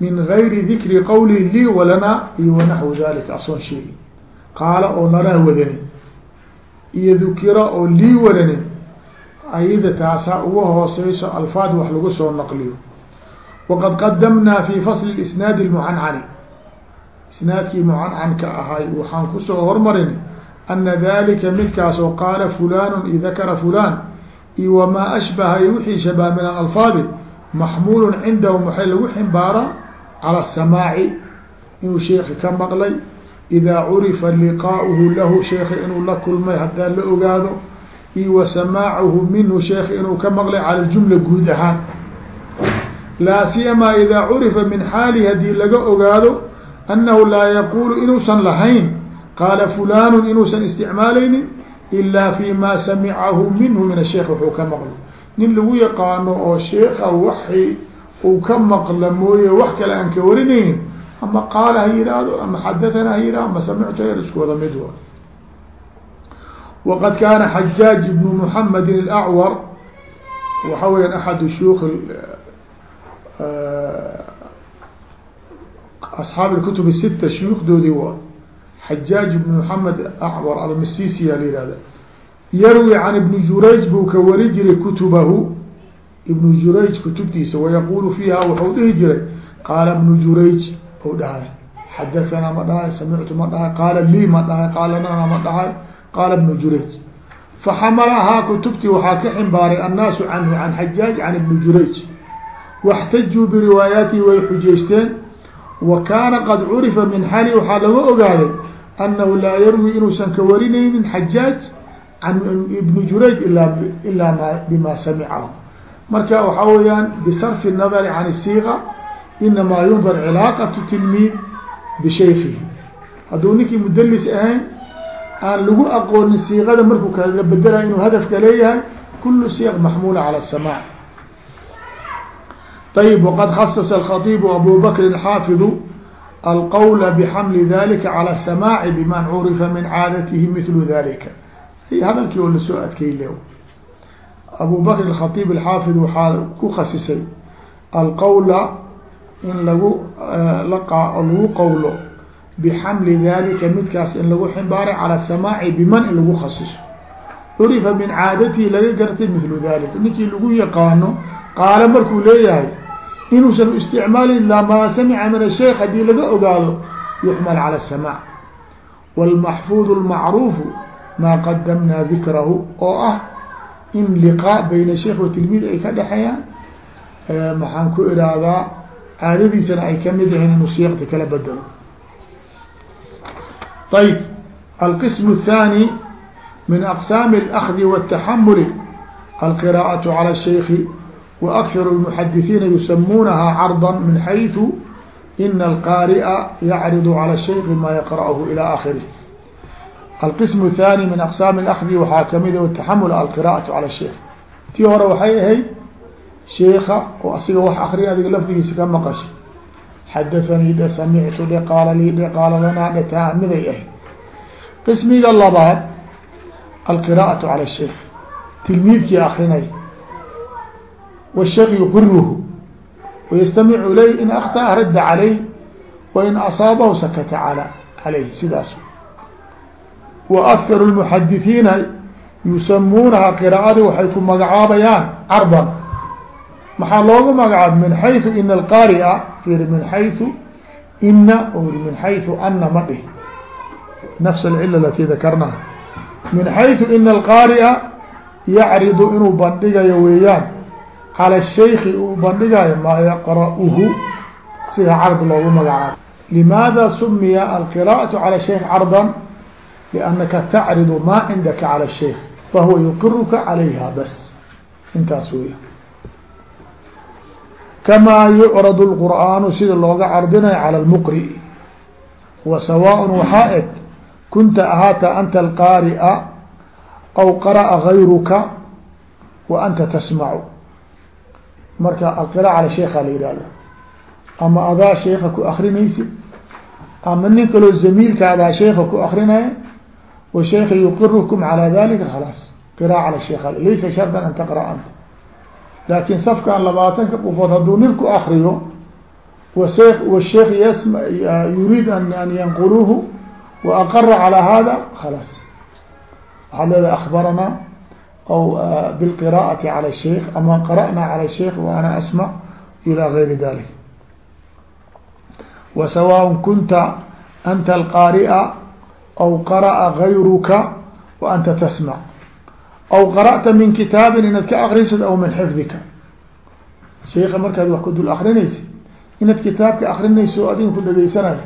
S1: min gayri dikri qawli lii walana iyo wanaxwu dalika asoon sheegi. Qaala oo nalaa wadanin iyo dukira oo lii wadanin ayada taasaa uga hooseyso alfaad wax lagu soo naqliyo. Waqad qadamnaa fi fasli isnaadi lmucancani isnaadkii mucancanka ahay waxaan ku soo hormarin ana dalika midkaas oo qaala fulanu i dakara fulan iyo wamaa ashbaha iyo wixii shabah min alalfaadi maxmuulun cindahum waxay lagu ximbaaraa cala asamaaci inuu sheeki ka maqlay idaa curifa liqaauhu lahu sheeki inuu la kulmay hadaa la ogaado iyo wa samaacuhu minhu sheeki inuu ka maqlay cala jumla guud ahaan. Laa siyamaa idaa curifa min xaali haddii laga ogaado annahu laa yaquulu inuusan lahayn qaala fulanu inuusan isticmaalaynin ilaa fi ma samicahu minhu min asheikh wuxuu ka maqlo nin lagu yaqaano oo sheika waxi uu ka maqla mooye wax kale aan ka warinaynin ama qaala ha yihahdo ama xadathana ha yihahdo ama samictu yar isku wada mid wa waqad kaana xajaaj ibnu muxamedin alacwar waxa weyan axadu shuyuuk asxaab اkutub sita shuyuukhdoodii waa xajaaj bn mxamed acbar almasisiya layihahda yarwi can ibni jurayj buu ka wari jiray kutubahu ibnu jurayj kutubtiisa wayaquulu fiiha wuxuu dhihi jiray qaala ibnu jurayj ou dhahay xadaanaa ma dhahay samictu ma dhahay qaala lii ma dhahay qaala lana ma dhahay qaala ibnu jurayj faxamalahaa kutubtii waxaa ka ximbaaray annaasu canhu can xajaaj can ibni jurayj waxtajuu biriwaayaatii way xujaysteen wa kaana qad curifa min xali waxaa laga ogaaday annahu laa yarwi inuusan ka warinaynin xajaaj can ibni jurayj ila ilaa ma bima samicahu marka waxaa weeyaan bisarfi nadari can isiiqa inamaa yundar cilaaqatu tilmiid bishaykihi hadduu ninkii mudalis ahayn aan lagu aqoonin siiqada markuu kaga bedela inuu hadafka leeyahay kulu siiq maxmuula cala asamaac طيب وقد khasasa alkhaibu abu bakri xaafidu alqowla بحمل dalika على السماع biman curifa min caadatihi mithlu dalika hadalkii oo la soo adkeyle abu bakr khaiib alxaafid waxaa ku khasisay alqowla in lagu lagu qowlo bixamli dalika midkaas in lagu ximbaaray calى samaaci biman in lagu khasiso curifa min caadatihi laga gartay mithlu dalika ninkii lagu yaqaano qaale markuu leeyahay inuusan isticmaalin ilaa maa samica min الsheikh haddii laga ogaado yuxmal calى الsamاع wاlmaxfuud الmacruufu maa qadamnaa dikrahu oo ah in liqaa bayna sheikh wa tilmiid ay ka dhexeeyaan maxaan ku irahdaa caadadiisana ay kamid yahiin inuu siikta kala bedelo ayb alqism الthاني min aqsaam اlأkdi wالtaxamuli alqirاءaة calى الshayki وأkثر المحadiثiina yusamunaha carضا min حayثu ina الqاariئa yacriض calى الshayki ma yaqrأhu ilى akhirih alqism الثاني min aqsaam اlأkdi waxaa kamid taxamul alqirاءaة calى الshayk tii hore waxay ahayd sheika oo asiga wax akriya adiga lafdigiisa ka maqashay xadaثanii dhe samictu dhe qaala lii dhe qaala lanaa dhe taa miday ahayd qismiga labaad alqirاءaة calى الshayk tilmiidkii akrinay والshayk yuqirhu وystamic ilayh in akطأ radda عalayh wain asaabahu sakata al عalayh sidaas وأkثar المحadiثiina yusamuunaha qراءadi waxay ku magacaabayaan carban maxaa loogu magacaaba min حayثu in الqاariأ ir min حayثu ina ri min حayثu ana ma dhih nafs الcila alati dakarnaha min حayثu ina الqاariأ yacridu inuu bandhigayo weeyaan cala shaykhi uu bandhigayo maa yaqra'uhu sida card loogu magacaabo. Limaada sumiya alqira'atu cala shaykh cardan liannaka tacridu maa cindaka cala shaykh fahuwa yuqiruka calayha bas. Intaas weya kamaa yucradu lqur'aanu sida looga cardinayo cala lmuqri'i wa sawaaءn waxaa eg kunta ahaata anta alqaari'a aw qara'a gayruka wa anta tasmacu marka alqira ala sheika la yihahda ama adaa sheika ku akrinaysid ama nin kaloo zamiilkaadaa sheika ku akrinaya washeika yuqirukum calaa dalika khalaas. Qira ala sheika laysa shardan an taqra anta. Laakin safkan labaatanka qofood hadduu nin ku akriyo wse wsheik ysm yuriid an yanquluuhu wa aqara calaa hada khalaas. Waxaad leedaha akbaranaa aw bilqira'ati calى sheik ama qara'na calى sheik wa ana asmع ilى gayri dalik wa sawaء kunta anta alqaari'a aw qara'a gayruka wa anta tasmac aw qara'ta min kitaabin inaad ka akrisid aw min xifdika sheika markaad wax ku dul akrinaysid inaad kitaabka akrinayso o adiga ku dhageysanayo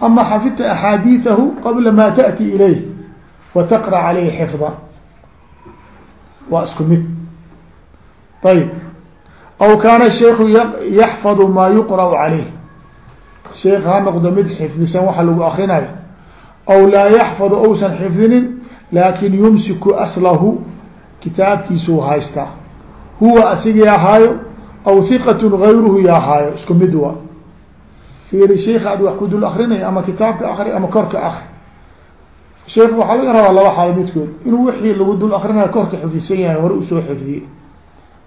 S1: ama xafidta axaadiiثahu qabla ma taأti ilayh wa taqra calayhi xifda waa isku mid. Ayb aw kaana sheiku yaxfadu ma yuqra'u calayh sheik ha noqdo mid xifdisan waxa lagu akrinayo aw laa yaxfadu ousan xifdinin laakin yumsiku aslahu kitaabkiisuu haystaa huwa asigii ahaayo aw hiqatun gayruhu yahaayo isku mid wa fiiri sheika ad wax ku dul akrinaya ama kitaabka akri ama korka akri sheik waxaa laga rabaa laba xaalo midkood inuu wixii lagu dul akrinayo korka xifdisan yahay hore u soo xifdiyey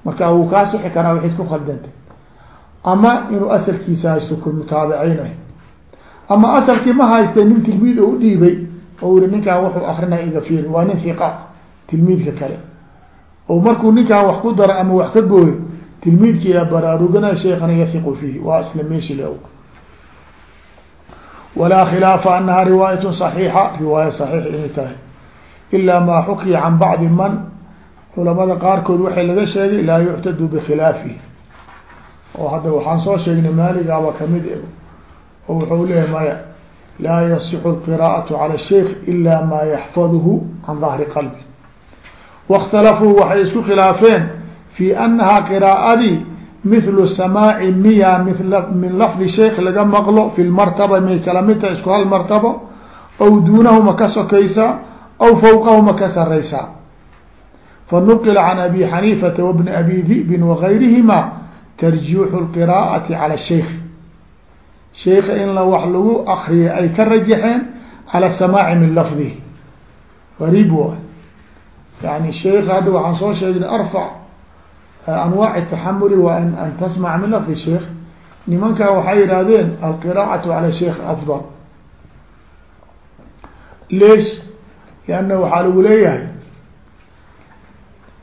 S1: marka wuu kaa sixi karaa waxayd ku khaldantay. Ama inuu asalkiisa haysto ku mutaabiceynayo ama asalkii ma haysta nin tilmiid oo udhiibay oo yihi ninkaan wuxuu akrinaya iga fiiri waa nin hiqa tilmiidka kale. Oo markuu ninkaan wax ku dara ama wax ka gooyo tilmiidki yaa baraarugana sheekana yahiqu fiihi waa isla meeshi le walaa khilaafa anaha riwaayat صaxiixa riwaaya صaxiix inay tahay ilaa maa xukiya can bacdi man culamada qaarkood waxay laga sheegay laa yuctadu bikhilaafihi oo hadda waxaan soo sheegnay maaligaaba kamid e oo wuxuu leeyahy maya laa yasixu اlqiraaءaةu calى الsheikh ila ma yaxfadhu can dahri qalbi واkhtalafuu waxay isku khilaafeen fi anahaa qراa'adii mithlu samaaci miya min lafdi sheikh laga maqlo fi lmartaba may kala mid tahay isku hal martabo aw duunahu ma ka sokaysaa aw fawqahu ma ka saraysaa fanuqila can abi xaniifata wbni abi di'bin wagayrihima tarjiixu lqiraa'ati cala sheikh. Sheika in wax lagu akriya ay ka rajaxeen cala samaaci min lafdihi gariib wa yani sheika hadda waxaan soo sheegnay arfac anwaac taxamuli waa an tasmac min lafdi sheikh nimankaa waxay yidhaahdeen alqiraacatu cala sheikh afdal leesh lianna waxaa lagu leeyahay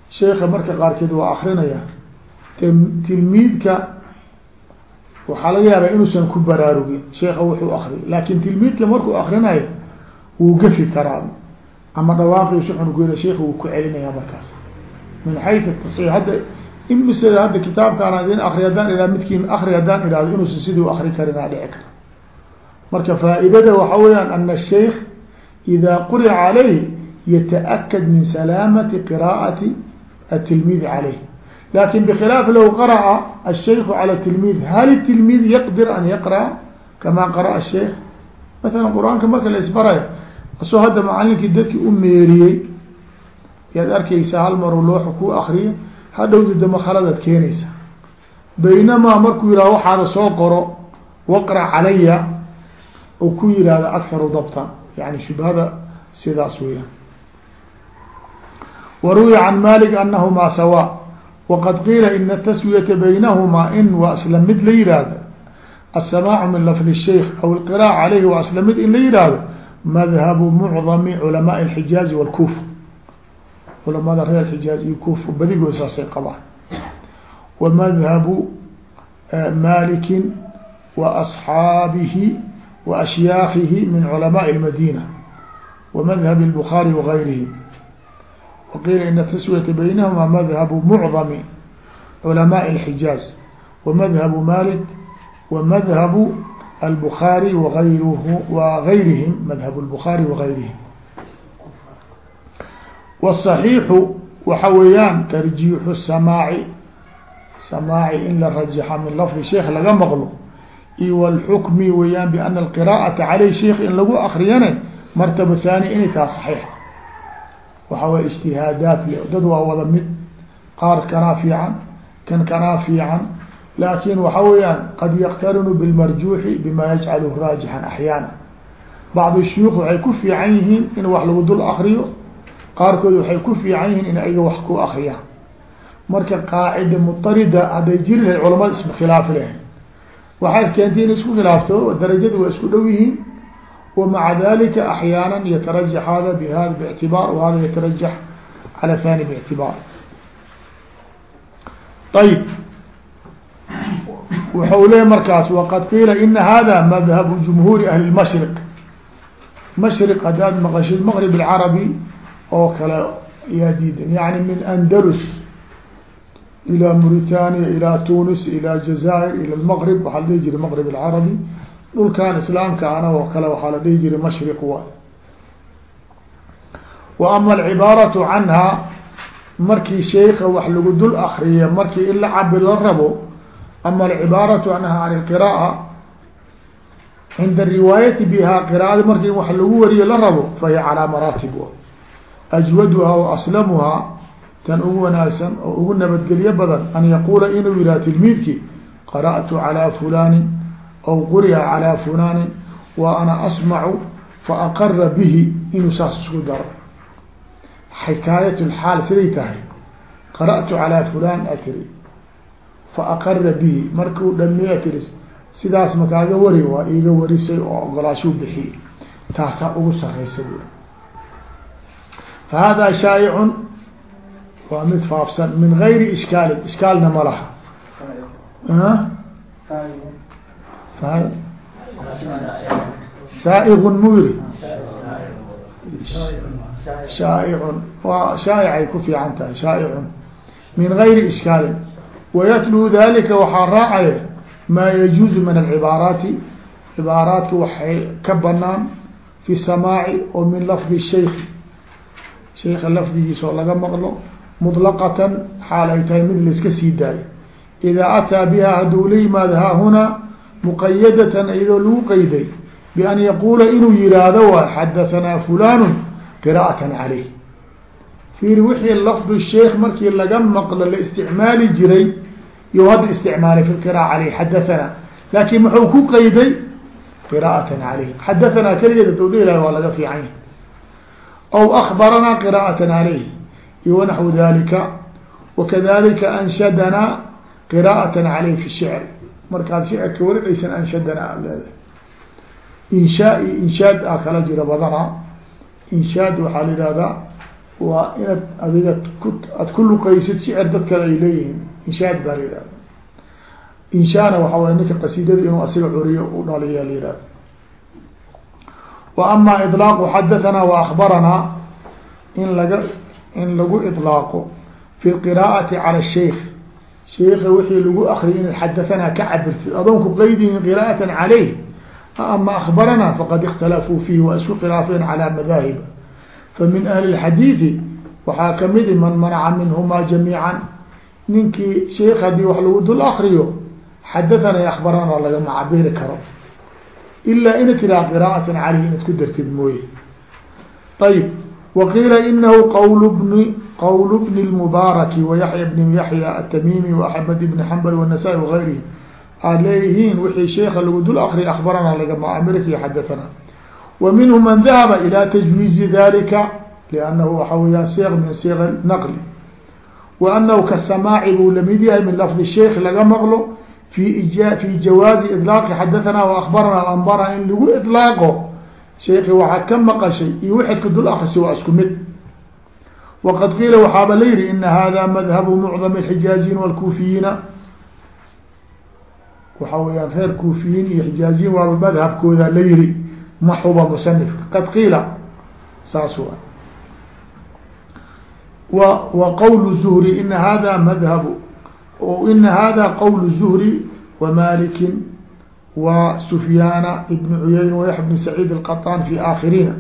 S1: sheika marka qaarkeed waa akrinaya tilmiidka waxaa laga yaabaa inuusan ku baraarugin sheika wuxuu akriy laakin tilmiidka markuu akrinayo wuu gafi karaa ama dhawaaqi suxun ku sheika wuu ku celinaya markaas min taصix hadda imise hadda kitaabkaan in akri haddaan ihah midkiin akri haddaan ihahdo inuusan sidii akri karinaa dhici karta marka faa'iidada waxa weyaan ana الshaykh إida qurica calayh yataأkad min salaamati qira'ati الtilmid calayh lakin bkhilaaf low qara'a الshayku calى tilmid hal الtilmid yaqdir an yaqraأ kama qara'a الshaykh maala qur-aanka marka la isbarayo asoo hadda macalinkii dadki u meeriyey yaad arkeysaa hal maru looxa ku akriya hadhowdi dama khaladaad keenaysa baynamaa markuu yihahdo waxaada soo qoro waqra calaya oo ku yihahdo akharu dabtan yani shubhada sidaas weyaan waruwiya can malik anahmaa sawa waqad qiila ina taswiyata baynahumaa in waa isla mid la yihahdo aلsamaacu min lafdi الshaykh aw اlqiraaء calayhi waa isla mid in la yihahdo madhabu mucdami culamaءi اlxijaazi wاlkufa culamada reer xijaaz iyo kufa badigood saasay qabaan wa madhabu malikin wa asxaabihi wa ashyaakihi min culamaءi اlmadina wa madhab الbukhaari wagayrihim waqiila ina taswiyata baynahuma madhabu mucdami culamaءi اlxijaaz wa madhabu malik wa madhabu الbخاarي وغayruhu وغayrihim madhab الbخaarي وغayrihim والصaحيiحu waxa weeyaan tarjiixu الsamaaci samaaci in la rajaxa min lafdi sheikh laga maqlo iyo wاlxukmi weeyaan بأna الqراءaةa عaleyh sheikh in lagu akriyane martaba ثaaniya inay taha صaحيiح waxa way اجtihaadaat le dad waa wada mid qaar kanaa fiican kan kanaa fiican laakin waxa weeyaan qad yaktarinu bilmarjuuxi bima yajcaluhu raajixan axyaana bacdu shuyuuk waxay ku fiican yihiin in wax lagu dul akriyo qaarkood waxay ku fiican yihiin in ayaga wax ku akriyaan marka qaacida mutarida hadday jiri lahayd culamada isma khilaafi lahayd waxaad keentay in isku khilaafto darajadu waa isku dhow yihiin. Wamaca dalika axyaana yatarajax hada bhada bاctibaar wahada yatarajax cala thani bاctibaar ayb wuxuu leey markaas waqad qiila ina hada madhabu jumhuuri ahli mashriq mashriq haddaad maqashid maqrib alcarabi oo kale yaa diidan. Yani min andalus ilaa mauritania ilaa tunis ilaa jazair ila lmaqrib waxaa la dhihi jiray maqrib alcarabi dhulkan islaamka ana oo kale waxaa la dhihi jiray mashriq waay wa ama alcibaaratu canha markii sheika wax lagu dul akriya markii in la cabir la rabo ama alcibaaratu anha can ilqira'a cinda riwaayati biha qiraa'ada markii wax lagu wariyo la rabo fahiya calaa maraatib ajwaduha wa aslamuhaa tan ugu wanaagsan oo ugu nabadgelyo badan an yaquula inuu yihah tilmiidkii qara'tu calaa fulaanin aw quri'a calaa fulaanin wa ana asmacu faaqara bihi inuu saas isku daro xikaayat lxaal siday tahay qara'tu calaa fulaan atiri faaqara bihi markuu dhameeya tiri sidaas makaaga wari waa iiga warisay oo ogolaashuu bixiyey taasaa ugu sareysa buuri fa hada shaayicun waa mid faafsan min gayri ishkaalin ishkaalna ma laha saaigun mu yiri shaaicun waa shaa'icay ku fiican tahay shaa'icun min gayri ishkaalin wayatluu dalika waxaa raacaya maa yajuuzu min alcibaaraati cibaaraadka waxay ka banaan fi samaaci oo min lafdi shaykh sheika lafdigiisa oo laga maqlo muطlaqatan xaal ay tahay mid laiska sii daayo. Idaa ataa biha hadduu la yimaado haahunaa muqayadatan iyadoo lagu qeyday bian yaquula inuu yihaahdo waay xadahanaa fulanu qira'atan caleyh fiiri wixii lafdu sheikh markii laga maqlo la isticmaali jiray yo hadda isticmaalay fi qira'a caleyh xadahanaa muxuu ku qeyday qira'atan caleyh xadahanaa keligeed haduu waa laga fiican yahy aw akbaranaa qira'atan caleyh iyo wanaxwu dalika wakadalika anshadanaa qira'atan caleyh fi shicr markaad shicirka warinaysan anshadanaa aad leedahay inshaa iyo inshaad a kala jira badanaa inshaad waxaa la yihahdaa waa inaad adiga ku aad ku luqaysid shicir dad kale ay leeyihiin inshaad baa la yihahda inshaana ninka qasiidada inuu asiga curiyo u dhaliya wa ama ilaaqu xadathana wa akhbaranaa in laga in lagu ilaaqo fi qiraa'ati cala sheikh. Sheika wixii lagu akriya inaad xadahanaa ka cabirtid adoonku qeydiyin qiraa'atan caleyh ama akhbarana faqad ikhtalafuu fiihi waa isku khilaafeen calaa madaahiba famin ahli اxadiidi waxaa kamidi man manaca minhumaa jamiican. Ninkii sheik haddii wax lagu dul akriyo xadathana i akhbarana laga macabiri karo ilaa ina tiraha qiraaatan caleyhi inaad ku dartid mooye ayib waqiila inahu qawl bni qawl bni lmubaaraki wayaxya bni yaxya atamimi waaxmed ibni xambal wanasaa-i wagayrihi aad leeyihiin wixii sheeka lagu dul akriya akbaranaa lagama amirka iyo xadatanaa man dahaba ila tajwiizi dalika liannahu waxa weyaa siq min siq naqli wa anahu kasamaaci buu la mid yahay min lafdi sheikh laga maqlo fi jawaazi ilaaqi xadaanaa waakbaranaa anbaranaa in lagu ilaaqo sheeki waxaad ka maqashay iyo waxaad ka dul akrisa waa isku mid waqad qiila waxaaba la yihi ina hada madhabu mucdam اxijaaziyin wاlkuufiyiina waxa weyaan reer kuufiyiin iyo xijaaziyiin waaba madhabkooda la yihi maxuba musanifka qad qiila saas wa wa qowlu zuhri ina hada madhabu ina hada qowl zuhri wa malikin wa sufyaana ibn cuyayn wayax bn saciid الqaطan fi aakhirina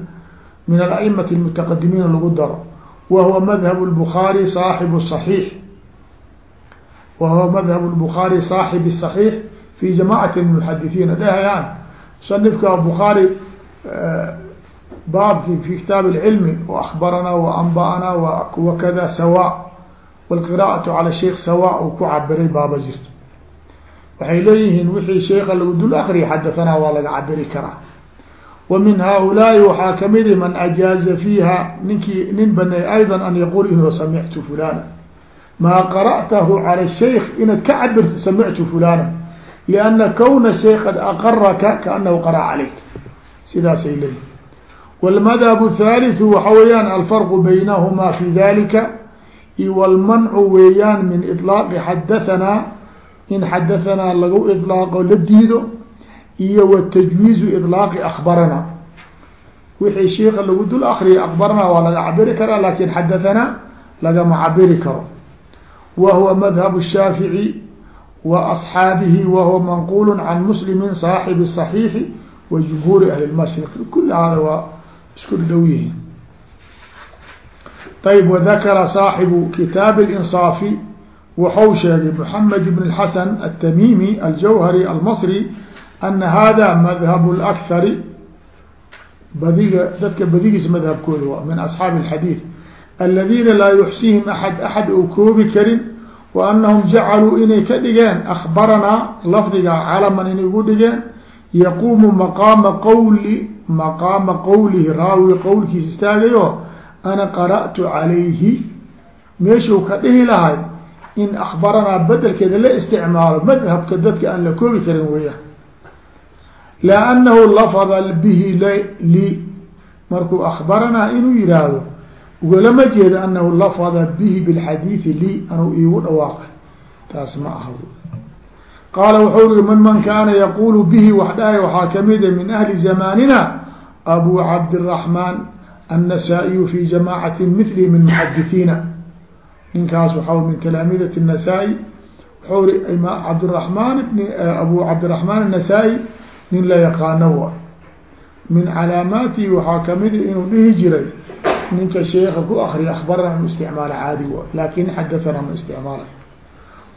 S1: min aأmaة الmutaqadimiina lagu daro wa huwa madhab الbخaarي صaaxib الصaحيح wa huwa madhab الbخaarي صaaxib الصaحيح fi jamacati muxadisiina dhehayaan musanifka bukhaari baabki fi kitaab اlcilmi waakbaranaa waanba'anaa wakada sawa wاlqira'atu cala sheikh sawa uu ku cabiray baaba jirto waxay leeyihiin wixii sheika lagu dul akriya xadahanaa waa laga cabiri karaa wa min haaulaai waxaa kamidi man ajaaza fiiha ninkii nin banay ayda an yaqul inuu samictu fulana maa qara'tahu cala shaykh inaad ka cabirto samictu fulana لأن كون الشيk qad أqرka kaأنه qرأ عalayk sidaasay leeyihin والmdhب الثالث waxa weeyaan alفرق بynهma في ذalika iwalmancu weeyaan min ilaaqi xadahanaa in xadahanaa lagu ilaaqo la diido iyo watajwiizu ilaaqi akbarana wixii sheika lagu dul akriya akbarana waa laga cabiri karaa laakiin xadahanaa lagama cabiri karo wa huwa madhab shaafici wa asxaabihi wa huwa manquul can muslimin saaxibi صaxiixi wa jumhuuri ahli masri kul hada waa isku dhow yihiin طيب وذkر صاaحب kitاaب الإنصاaف wuxuu sheegay محمد بن الحسن التميمي الجوهري المصري أن hذا مذهب الأكثر badiga dadka badigiis mdهبkooda من أصحاaب الحديث الذينa laa يحسيهم أحد أحد ou koobi karin وأنهم jacalوu inay ka dhigeen أخbaranaa lafdiga calaman inay ugu dhigeen yaquumu maqaama qawli maqaama qowlihi raawi qowlkiisa istaagayo ana qara'tu calayhi meeshuu ka dhihi lahay in akhbaranaa bedelkeeda la isticmaalo madhabka dadka aan la koobi karin weyaan liannahu lafada bihi li markuu akhbaranaa inuu yihaahdo ugalama jeedo anahu lafada bihi bilxadiidi lii anuu iigu dhawaaqay taas ma aha qaala wuxuu uri min man kaana yaquulu bihi wax dhahay waxaa kamida min ahli zamaanina abu cabdiraxmaan النasaaئiyu fi jamacati mثli min muxadithiina ninkaas waxa min talaamidat النasaa-i wuxuu ri cabdالرaحmaan bn abu cabdiلرaحmaan النasaa-i nin la yaqaano wa min calaamaatihi waxaa kamida inuu dhihi jiray ninka sheeka ku akriya akbarana ma isticmaala caadi wa laakin xadathana ma isticmaala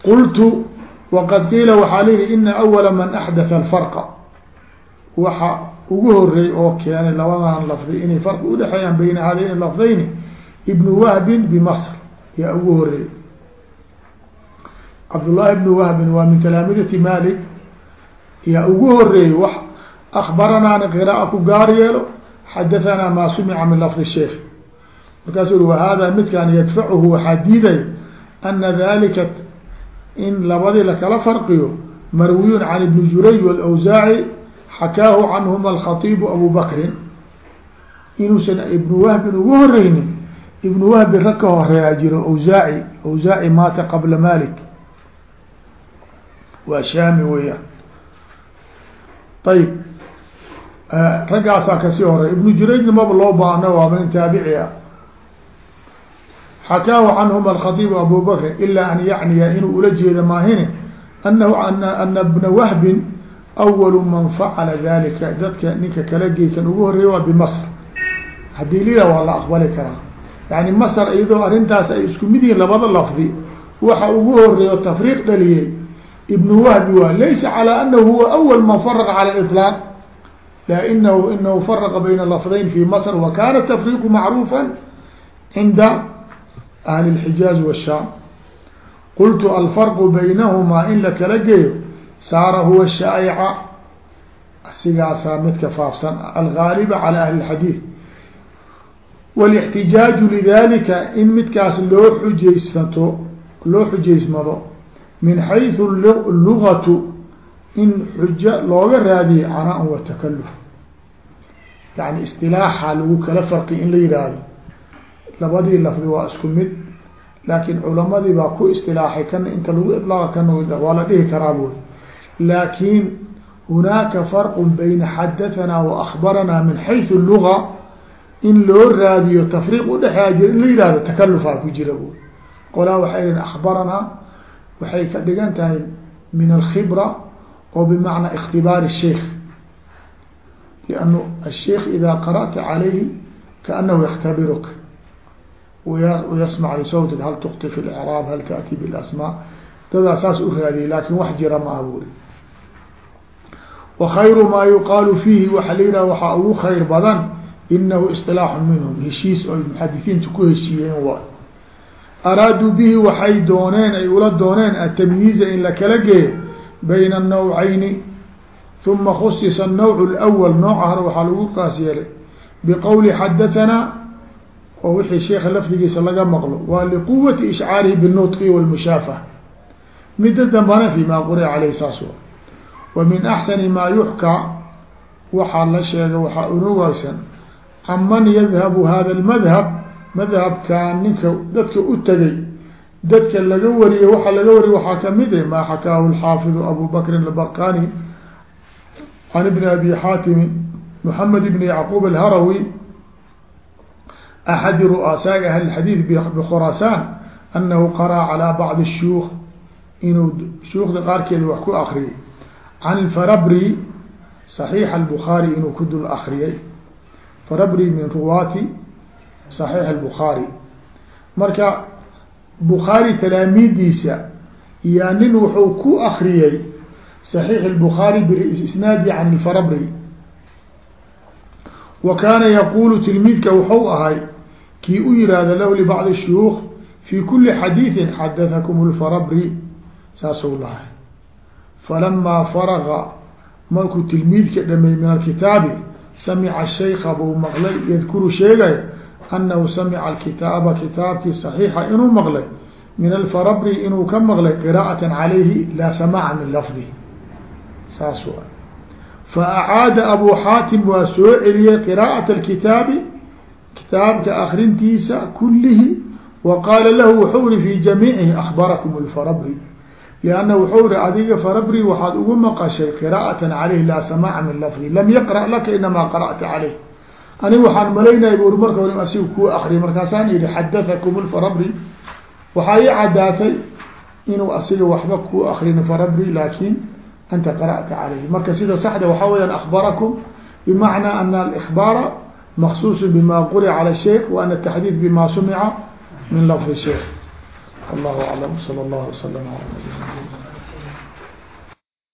S1: qultu waqad qiila waxaa layihi ina awala man axdatha alfarqa waxa ugu horeey oo keenay labadan lafdi inay farqi udhexeeyaan bayna haadayni lafdayni ibnu wahbin bimasr yaa ugu horeey cabdullahi ibnu wahbin waa min talaamidati malik yaa ugu horeeyey wax akbaranaana qira'a ku gaar yeelo xadahanaa maa sumica min lafdi sheikh markaasuu uri wahada midkaan yadfacuhu waxaa diiday ana dalika in labadii lakala farqiyo marwiyun can ibni jurayj walawsaaci xakaahu canhuma alkhatiibu abu bakrin inuusan ibnu wahbin ugu horeynin ibnu wahbin rag ka horeeyaa jiro awsaaci awsaaci maata qabla malik waa shaami weeyaan ayib raggaasaa ka sii horey ibnu jurayjna maba loo baahno waaba nin taabici ah xakaahu canhuma alkhatiibu abu bakrin ilaa an yacniya inuu ula jeedo maahine anahu ana bna wahbin awalu man facala dalika dadka ninka kala geysan ugu horeeya waa bimasr haddii lila waa la aqbali karaa yani masr iyadoo arrintaas ay isku mid yihiin labada lafdi waxa ugu horeeyo tafriiq dhaliyey ibnu wahbi waa laysa calى anahu huwa awal man faraqa calى iطlaaq la inahu inahu faraqa bayna lafdayn fi masr wa kana tafriiqu macruufa cinda ahli اlxijaaz wالsham qultu alfarqu baynahumaa in la kala geeyo saara huwa shaa'ica sigaasaa midka faafsan algaaliba calى ahli اlxadiid wاlاxtijaaju lidalika in midkaas loo xujaysato loo xujaysmado min xayثu lugatu in xujo looga raadiye canaa wa takaluf yani istilaaxa lagu kala farqi in la yihahdo labadii lafdi waa isku mid laakin culamadii baa ku istilaaxay kana inta lagu iطlaaqa kana waa la dhihi karaa buri laakin hunaaka farqu bayna xadahanaa wa akbaranaa min xaysu luga in loo raadiyo tafriiq udhexea jira in la yihahdo takalufaa ku jira bu qolaa waxay ihin akbaranaa waxay ka dhigan tahay min alkhibra oo bimacnaa ikhtibaari sheikh liannu asheikh idaa qara'ta calayhi kaanahu yakhtabiruka wayasmac lisawtik hal tukti fi lcraab hal taati bilasmaa dadaa saas u raadiyay laakin wax jira maaha wkhayru maa yuqaalu fiihi waxa layihaha waxaa ugu khayr badan inahu isilaaxu minhum heshiis oy muxadisiinta ku heshiiyeen waay araaduu bihi waxay dooneen ay ula dooneen atamyiiza in la kala geeyo bayna anawcayni uma khusisa anawcu lwal nooca hore waxaa lagu qaas yeelay biqowli xadahanaa oo wixii sheekha lafdigiisa laga maqlo waa liquwati ishcaarihi binutqi walmushaafa midda dambana fi ma quriya caleyh saas wa wa min axsani maa yuxkaa waxaa la sheega waxaa unawagsan can man yadhabu hada اlmadhab madhabkaa ninka dadka u tegay dadka laga wariyey waxa laga wariyey waxaa ka mid eh maa xakaahu alxaafidu abu bakrin albarkani can ibni abi xaatimi moxamed ibni yacquub alharawi axadi ru'asaai ahli xadiid bikhurasaan anahu qaraa calaa bacdi shuyuuk inuu shuyuukda qaarkeeda wax ku akriyay can farabri صaxiixa albukhaari inuu ku dul akriyay farabri min ruwaati صaxiix الbukhaari marka bukhaari talaamiidiisa yaa nin wuxuu ku akriyey صaxiix الbukhaari biisnaadi can الfarabri wa kaana yaqulu tilmiidka wuxuu ahay kii u yihahda lahu libacdi الshuyuuk fi kuli xadiiثi xadaثakum الfarabri saasuu lahay falamaa faraga markuu tilmiidka dhameey min alkitaabi samica shaykha buu maqlay yadkuru sheegay annahu samica alkitaaba kitaabkii saxiixa inuu maqlay min alfarabri inuu ka maqlay qiraaءatan calayhi laa samaaca min lafdihi saas wa fa acaada abu xaatim waa soo celiyey qiraaءat alkitaabi kitaabka akrintiisa kulihi wa qaala lahu wuxuu uri fi jamiicihi akbarakum lfarabri lianna wuxuu hi adiga farabri waxaad ugu maqashay qiraa'atan caleyh laa samaaca min lafdi lam yaqra' laka inamaa qara'ta caleyh aniga waxaan malaynaya buuri marka hore asiga kuu akriy markaasaan yihi xadatakum lfarabri waxaa ii cadaatay inuu asiga waxba kuu akrin farabri laakin anta qara'ta caleyh marka sida saxda waxaa weyaan akbarakum bimacnaa ana alkbaara maqsuusu bima quri'a cala shaykh wa ana taxdiid bima sumica min lafdi shaykh والله أعلم صلى الله وسلم على نبينا